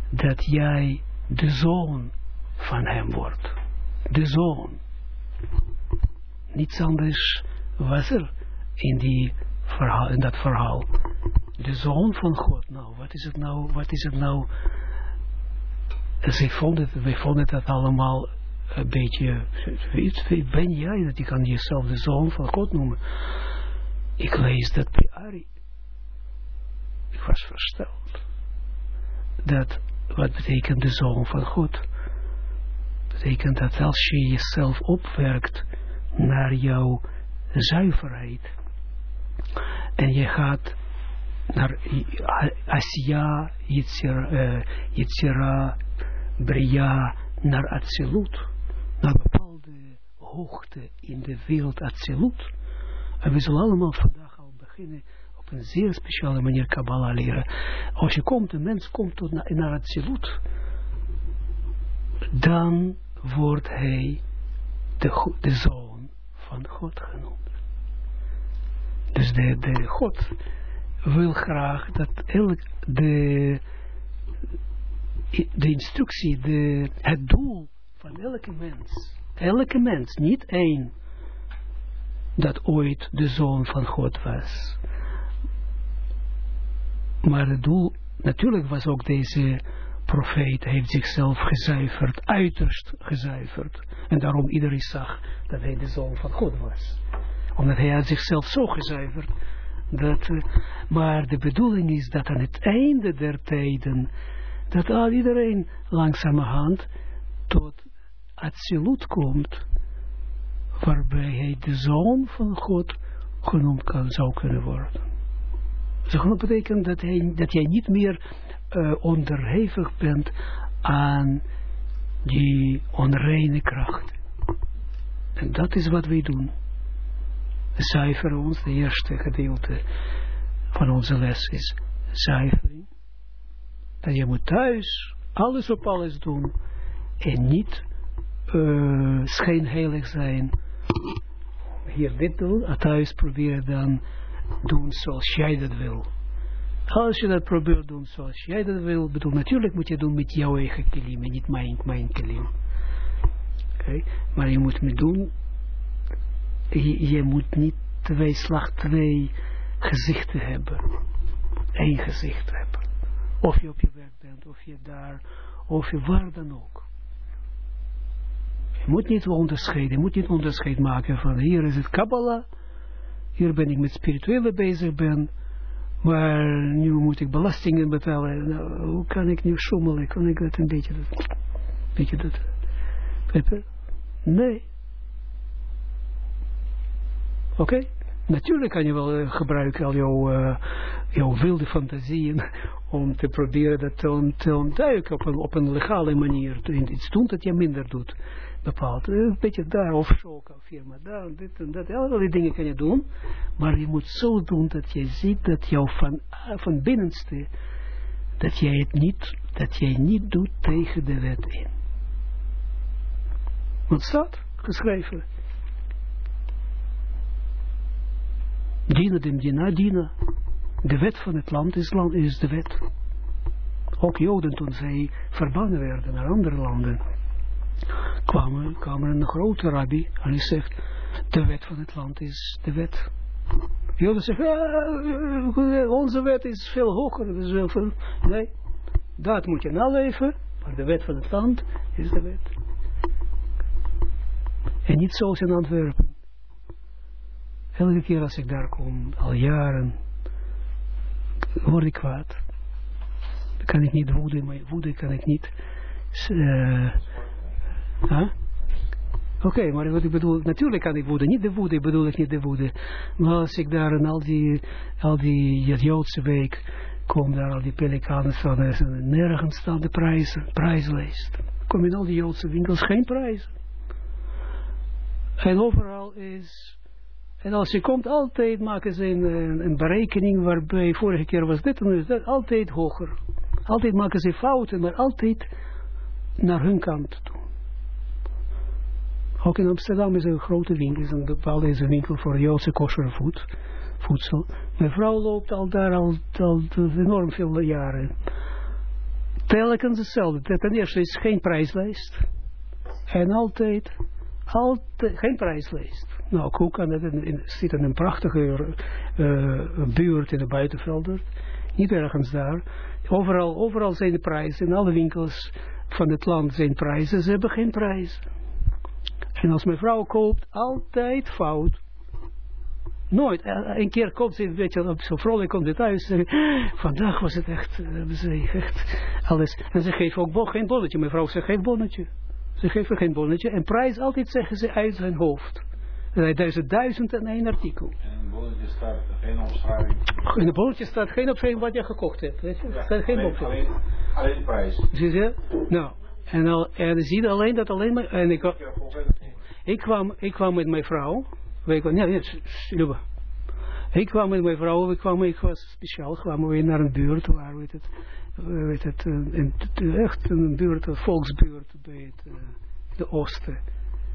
dat jij de zoon van hem wordt. De zoon. Niets anders was er in, die verhaal, in dat verhaal. De zoon van God. Nou, wat is het nou? Wat is het nou? Vonden, wij vonden dat allemaal een beetje, ben jij dat je kan jezelf de zoon van God noemen? Ik lees dat bij Ari. Ik was versteld. Dat, wat betekent de zoon van God? Betekent dat als je jezelf opwerkt naar jouw zuiverheid en je gaat naar Asiya, Yitzira, Bria, naar Atsilut, naar bepaalde hoogte in de wereld Atsilut. En we zullen allemaal vandaag al beginnen een zeer speciale manier Kabbalah leren. Als je komt, een mens komt tot naar, naar Atsilut, dan wordt hij de, de zoon van God genoemd. Dus de, de God wil graag dat elk de, de instructie, de, het doel van elke mens, elke mens, niet één, dat ooit de zoon van God was. Maar het doel, natuurlijk was ook deze profeet, heeft zichzelf gezuiverd, uiterst gezuiverd. En daarom iedereen zag dat hij de zoon van God was. Omdat hij had zichzelf zo gezuiverd. Dat, uh, maar de bedoeling is dat aan het einde der tijden, dat al iedereen langzamerhand tot absoluut komt, waarbij hij de zoon van God genoemd kan, zou kunnen worden. Dat betekent dat, hij, dat jij niet meer uh, onderhevig bent aan die onreine kracht. En dat is wat wij doen. Zuiveren ons, de eerste gedeelte van onze les is zuivering. Dat je moet thuis alles op alles doen en niet uh, schijnheilig zijn. Hier dit doen, thuis proberen dan doen zoals jij dat wil. Als je dat probeert doen zoals jij dat wil, bedoel, natuurlijk moet je doen met jouw eigen kilim en niet mijn, mijn kilim. Okay? Maar je moet me doen, je, je moet niet twee slag, twee gezichten hebben. Eén gezicht hebben. Of je op je werk bent, of je daar, of je waar dan ook. Je moet niet onderscheiden, je moet niet onderscheid maken van hier is het Kabbalah, hier ben ik met spirituele bezig ben, maar nu moet ik belastingen betalen. Nou, hoe kan ik nu schommelen? Kan ik dat een beetje dat? Beetje dat? Nee. Oké? Natuurlijk kan je wel uh, gebruiken al jouw, uh, jouw wilde fantasieën om te proberen dat te, ontduiken op een, op een legale manier. Iets doen dat je minder doet bepaald. Een beetje daar, of zo, firma, daar, dit en dat. Allerlei dingen kan je doen. Maar je moet zo doen dat je ziet dat jou van, van binnenste, dat jij het niet, dat jij niet doet tegen de wet in. Wat staat geschreven? Dienen dem dina dina. De wet van het land is, land is de wet. Ook Joden toen zij verbannen werden naar andere landen kwam, kwam een grote rabbi en hij zegt, de wet van het land is de wet. Joden zeggen, ah, onze wet is veel hoger, veel, veel. Nee, dat moet je naleven, maar de wet van het land is de wet. En niet zoals in Antwerpen. Elke keer als ik daar kom, al jaren, word ik kwaad. Kan ik niet woeden, maar woede kan ik niet uh? Oké, maar wat ik bedoel, natuurlijk kan ik woede, niet de woede, bedoel ik niet de woede. Maar als ik daar in al die, al die Joodse week kom, daar al die pelikanen staan, er nergens staan de prijzen, prijslijst. Kom in al die Joodse winkels geen prijzen. En overal is, en als je komt, altijd maken ze een, een berekening waarbij vorige keer was dit en dat, altijd hoger. Altijd maken ze fouten, maar altijd naar hun kant toe. Ook in Amsterdam is een grote winkel, is een bepaalde is een winkel voor Joodse kosher food. voedsel. Mijn vrouw loopt al daar al, al enorm veel jaren. Telkens hetzelfde. Ten eerste is geen prijslijst. En altijd, altijd geen prijslijst. Nou, hoe kan zit in een prachtige uh, buurt in de buitenvelden. Niet ergens daar. Overal, overal zijn de prijzen. In alle winkels van het land zijn prijzen. Ze hebben geen prijs. En als mijn vrouw koopt, altijd fout. Nooit. Een keer komt ze, weet je, zo vrolijk komt ze thuis. Vandaag was het echt, ze alles. En ze geeft ook geen bonnetje. Mijn vrouw zegt geen bonnetje. Ze geven geen bonnetje. En prijs altijd zeggen ze uit zijn hoofd. Er is duizend en één artikel. En in het bonnetje staat geen omschrijving. In het bonnetje staat geen opschrijving wat je gekocht hebt. Weet je? Ja, staat geen alleen, alleen, alleen de prijs. Zie je? Nou, en, al, en je ziet alleen dat alleen maar... En ik, ik, kwam, ik kwam met mijn vrouw. Weet je, nee, nee, ik kwam met mijn vrouw, ik, kwam, ik was speciaal, kwamen we naar een buurt, waar weet het, weet het, een, echt een buurt, een volksbuurt bij het, de oosten.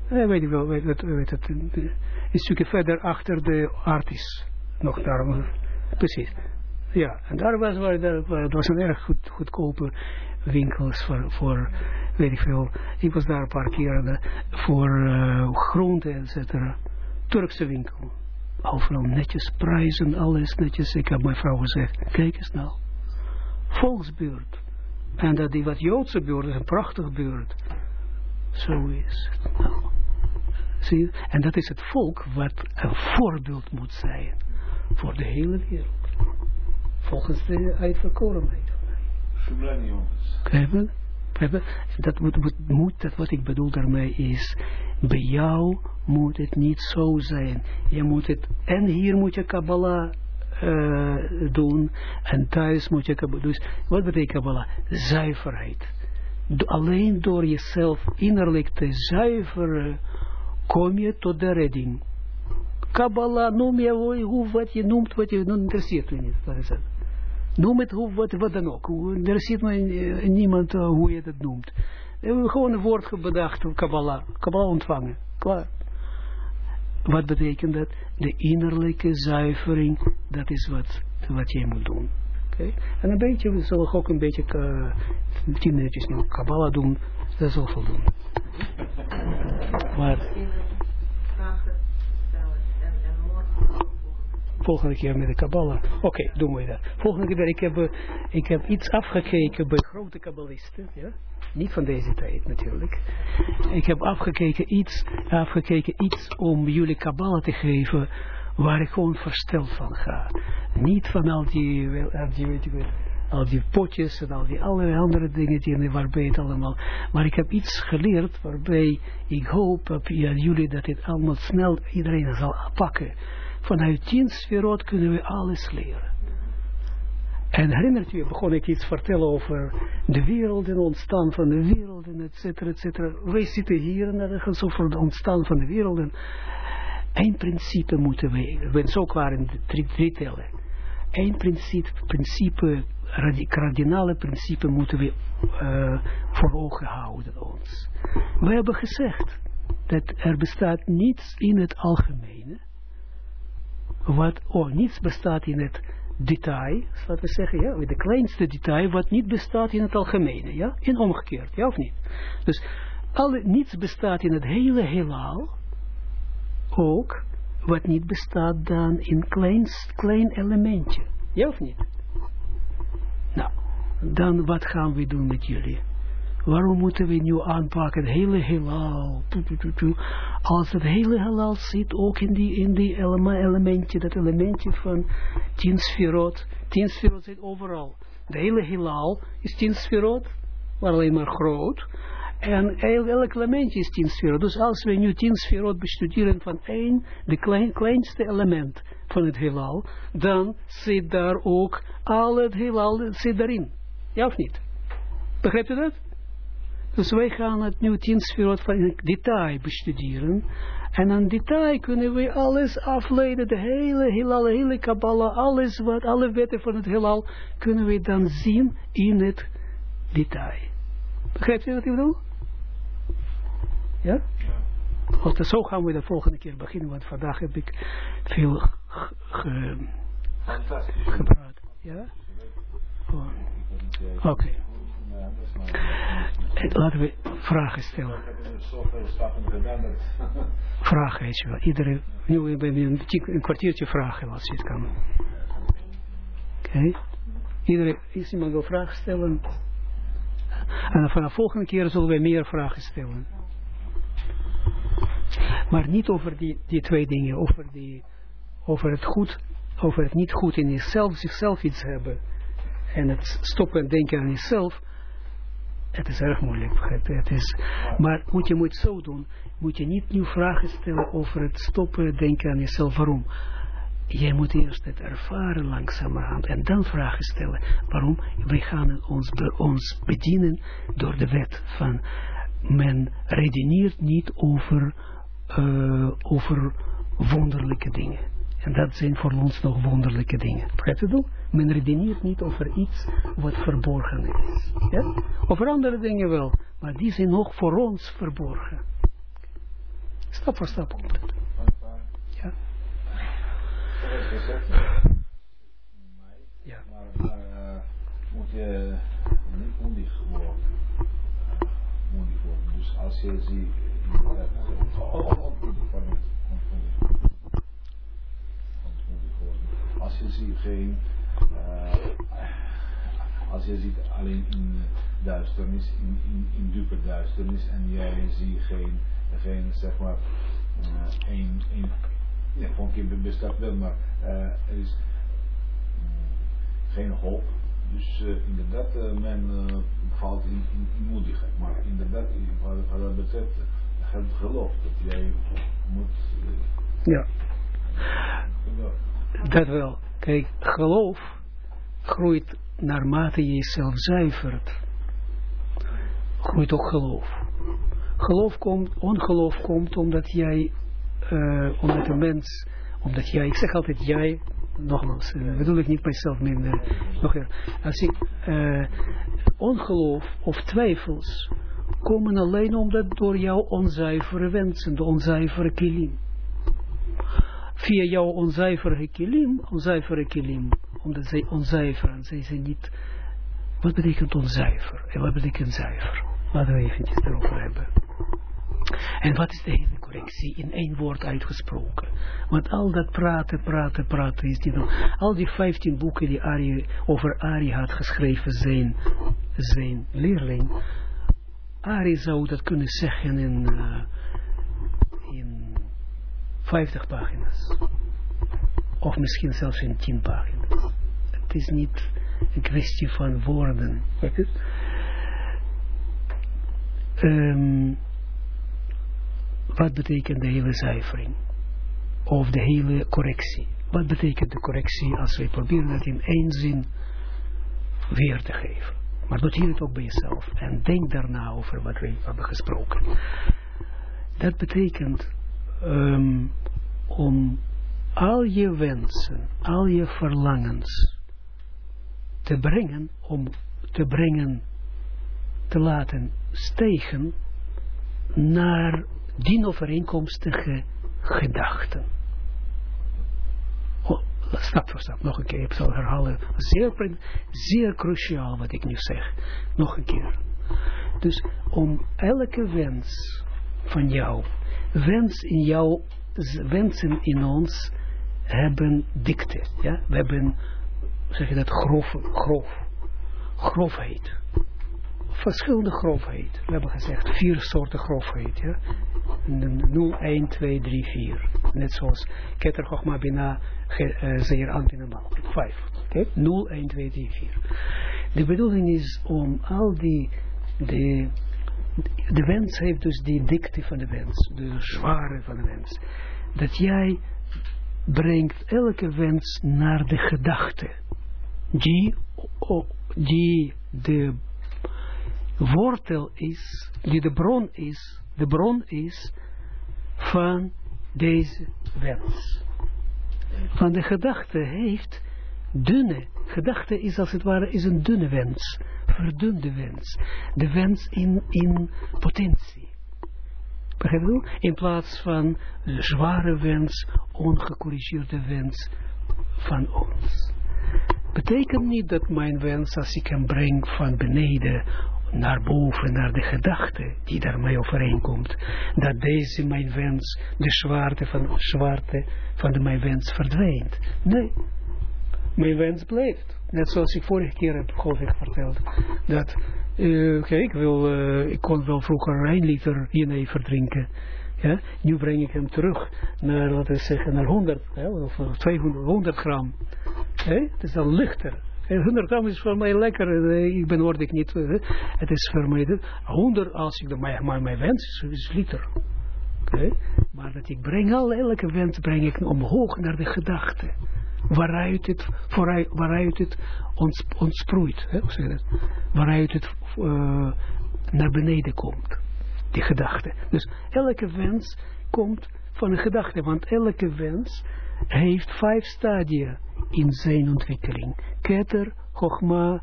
Eh, weet ik wel, weet, het, het, een stukje verder achter de artis. Nog daar, precies. Ja, en daar was, waar, daar, het was een erg goed, goedkope winkels voor, voor, weet ik veel. Ik was daar een paar keer voor uh, groenten, et cetera. Turkse winkel. Overal netjes prijzen, alles netjes. Ik heb mijn vrouw gezegd, kijk eens nou. Volksbuurt. En dat die wat Joodse buurt is, een prachtig buurt. Zo is het. Nou. Zie En dat is het volk wat een voorbeeld moet zijn voor de hele wereld. Volgens de uitverkorenheid. Begrijpen? Dat moet, moet, moet, dat wat ik bedoel daarmee is, bij jou moet het niet zo zijn. Je moet het, en hier moet je Kabbalah uh, doen, en thuis moet je Kabbalah, dus wat betekent Kabbalah? Zuiverheid. Alleen door jezelf innerlijk te zuiveren, kom je tot de redding. Kabbalah, noem je hoe wat je noemt, wat je noemt, interesseert me niet. Noem het hoe, wat, dan ook. Er zit maar niemand uh, hoe je dat noemt. We hebben gewoon een woord bedacht, Kabbalah. Kabbalah ontvangen. Klaar. Wat betekent dat? De innerlijke zuivering, dat is wat, wat jij moet doen. En een beetje, we zullen ook een beetje uh, tien minuutjes nu Kabbalah doen, dat zal voldoen. Maar volgende keer met de Kabbalah. Oké, doen we dat. Volgende keer, ik heb, ik heb iets afgekeken bij grote kabbalisten, ja. Niet van deze tijd natuurlijk. Ik heb afgekeken iets, afgekeken iets om jullie Kabbalah te geven waar ik gewoon versteld van ga. Niet van al die, al die, weet ik al die potjes en al die allerlei andere dingen die waarbij het allemaal. Maar ik heb iets geleerd waarbij ik hoop dat jullie dat dit allemaal snel iedereen zal pakken. Vanuit tien sferot kunnen we alles leren. En herinnert u, begon ik iets vertellen over de wereld en ontstaan van de wereld en et cetera, et cetera. Wij zitten hier en over het ontstaan van de wereld. En Eén principe moeten we, we zijn zo in de drie, tellen. Eén principe, principe, kardinale principe moeten we uh, voor ogen houden ons. We hebben gezegd dat er bestaat niets in het algemene, wat, oh, niets bestaat in het detail, laten we zeggen, ja, de kleinste detail, wat niet bestaat in het algemene, ja, in omgekeerd, ja of niet? Dus alle, niets bestaat in het hele heelal, ook wat niet bestaat dan in klein, klein elementje. Ja of niet? Nou, dan wat gaan we doen met jullie? Waarom moeten we nu aanpakken het hele heelal? Als het hele heelal zit ook in die, in die elementje, dat elementje van tien sferot. Tien sferot zit overal. De hele heelal is tien sferot, maar alleen maar groot. En elk elementje is tien sferot. Dus als we nu tien sferot bestuderen van één, de klein, kleinste element van het heelal, dan zit daar ook al het heelal zit daarin. Ja of niet? Begrijpt u dat? Dus wij gaan het nu tien sferot van detail bestuderen. En aan detail kunnen we alles afleiden, de hele heelal, hele Kabbalah, alles wat, alle wetten van het heelal, kunnen we dan zien in het detail. Begrijpt u wat ik bedoel? Ja? Want zo gaan we de volgende keer beginnen, want vandaag heb ik veel ge- gepraat. Ja? Oh, Oké. En Laten we vragen stellen. Vragen, weet je wel. Iedere, nu hebben we een, kwartiertje vragen, als je het kan. Oké? Iedereen, is iemand wil vragen stellen? En dan vanaf volgende keer zullen we meer vragen stellen. Maar niet over die, die twee dingen, over, die, over het goed, over het niet goed in jezelf, zichzelf iets hebben. En het stoppen en denken aan jezelf. Het is erg moeilijk, je? Het is, maar moet je moet het zo doen, moet je niet nieuw vragen stellen over het stoppen denken aan jezelf. Waarom? Jij moet eerst het ervaren langzamerhand en dan vragen stellen. Waarom? Wij gaan ons, ons bedienen door de wet van men redeneert niet over, eh, over wonderlijke dingen. En dat zijn voor ons nog wonderlijke dingen. Begrijp je dat? Men redeneert niet over iets wat verborgen is. Ja? Over andere dingen wel, maar die zijn nog voor ons verborgen. Stap voor stap komt het. Ja? Ja. maar, eh, moet je niet worden. Eh, worden. Dus als je ziet, Als je ziet geen, eh, als je ziet alleen in duisternis, in, in, in duisternis en jij ziet geen, geen zeg maar, eh, één, één ja, gewoon een keer bestaat wel, maar eh, er is geen hoop. Dus inderdaad, men valt in, in, moedigheid. Maar inderdaad, in- wat, wat dat betreft, heb geloof dat jij moet eh, Ja, dat wel. Kijk, geloof groeit naarmate je jezelf zuivert. Groeit ook geloof. Geloof komt, ongeloof komt omdat jij, eh, omdat de mens, omdat jij, ik zeg altijd jij, nogmaals, eh, bedoel ik niet mijzelf minder, nog een- als ik, ongeloof of twijfels komen alleen omdat door jouw onzuivere wensen, de onzuivere kilim via jouw onzuivere kilim, onzuivere kilim, omdat zij onzuiver en zij zijn niet, wat betekent onzuiver en wat betekent zuiver? Laten we eventjes erover hebben. En wat is de hele correctie in één woord uitgesproken? Want al dat praten, praten, praten is niet. Al die 15 boeken die Ari, over Ari had geschreven zijn, zijn leerling. Ari zou dat kunnen zeggen in, eh, in 50 pagina's. Of misschien zelfs in 10 pagina's. Het is niet een kwestie van woorden. Ehm, wat betekent de hele zuivering? Of de hele correctie? Wat betekent de correctie als wij proberen dat in één zin weer te geven? Maar noteer het ook bij jezelf. En denk daarna over wat wij hebben gesproken. Dat betekent ehm, om al je wensen, al je verlangens te brengen, om te brengen, te laten stegen naar dienovereenkomstige gedachten. Stap voor stap, nog een keer, ik zal herhalen, zeer, zeer cruciaal wat ik nu zeg, nog een keer. Dus om elke wens van jou, wens in jou, wensen in ons hebben dikte, ja, we hebben, zeg je dat, grof, grof, grofheid verschillende grofheid. We hebben gezegd vier soorten grofheid. Ja? 0, 1, 2, 3, 4. Net zoals Keter Chochma Bina Zeer Antina Mal. Vijf. Okay? 0, 1, 2, 3, 4. De bedoeling is om al die, de, de wens heeft dus die dikte van de wens, de zware van de wens. Dat jij brengt elke wens naar de gedachte. Die, die de wortel is, die de bron is, de bron is van deze wens. Van de gedachte heeft dunne, gedachte is als het ware is een dunne wens, verdunde wens, de wens in, in potentie. In plaats van zware wens, ongecorrigeerde wens van ons. Betekent niet dat mijn wens, als ik hem breng van beneden naar boven, naar de gedachte die daarmee overeenkomt, dat deze mijn wens, de zwaarte van, zwaarte van de mijn wens verdwijnt. Nee, mijn wens blijft. Net zoals ik vorige keer heb, geloof ik, verteld. Dat, uh, kijk, ik, wil, uh, ik kon wel vroeger een liter jenever drinken. Ja? Nu breng ik hem terug naar, laten we zeggen, naar 100, hè, of 200, 100 gram. Het is dan lichter. 100 gram is voor mij lekker, ik ben word ik niet, hè? het is voor mij, 100 als ik de, mijn, mijn wens is, liter. Maar dat ik breng al, elke wens breng ik omhoog naar de gedachte waaruit het, vooruit, waaruit het ons, ontsproeit, hè, zeg dat? waaruit het naar beneden komt, die gedachte. Dus elke wens komt van een gedachte, want elke wens heeft vijf stadia in zijn ontwikkeling. Keter, Chogma,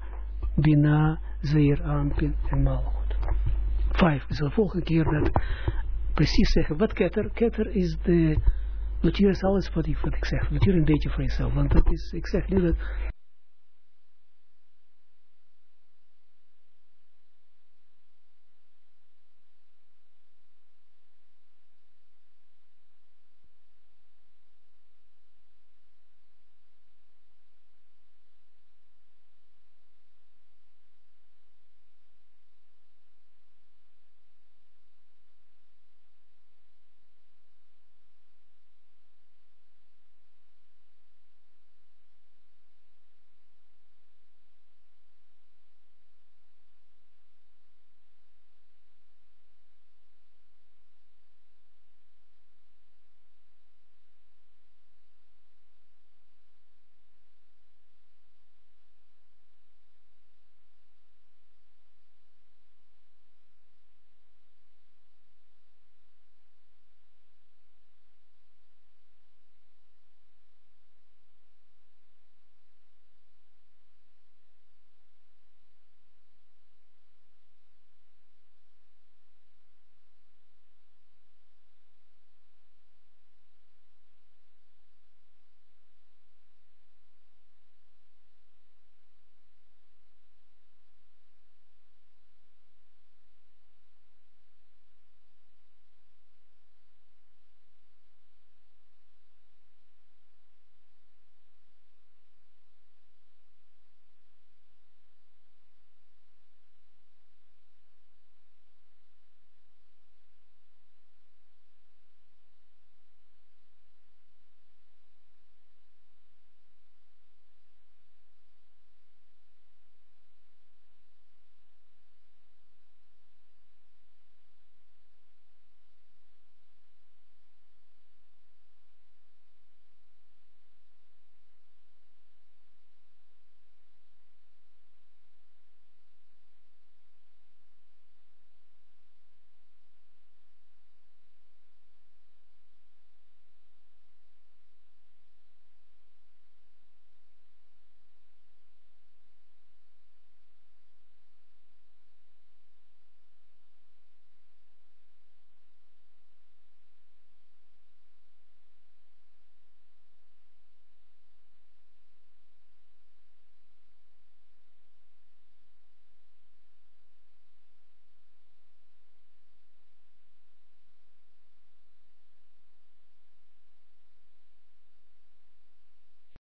Bina, Zeer, Anpin en Malchut. Vijf. Zal de volgende keer dat precies zeggen. Wat ketter? Ketter is de Noteer is alles wat ik, wat ik zeg. Noteer een beetje voor jezelf. Want dat is, ik zeg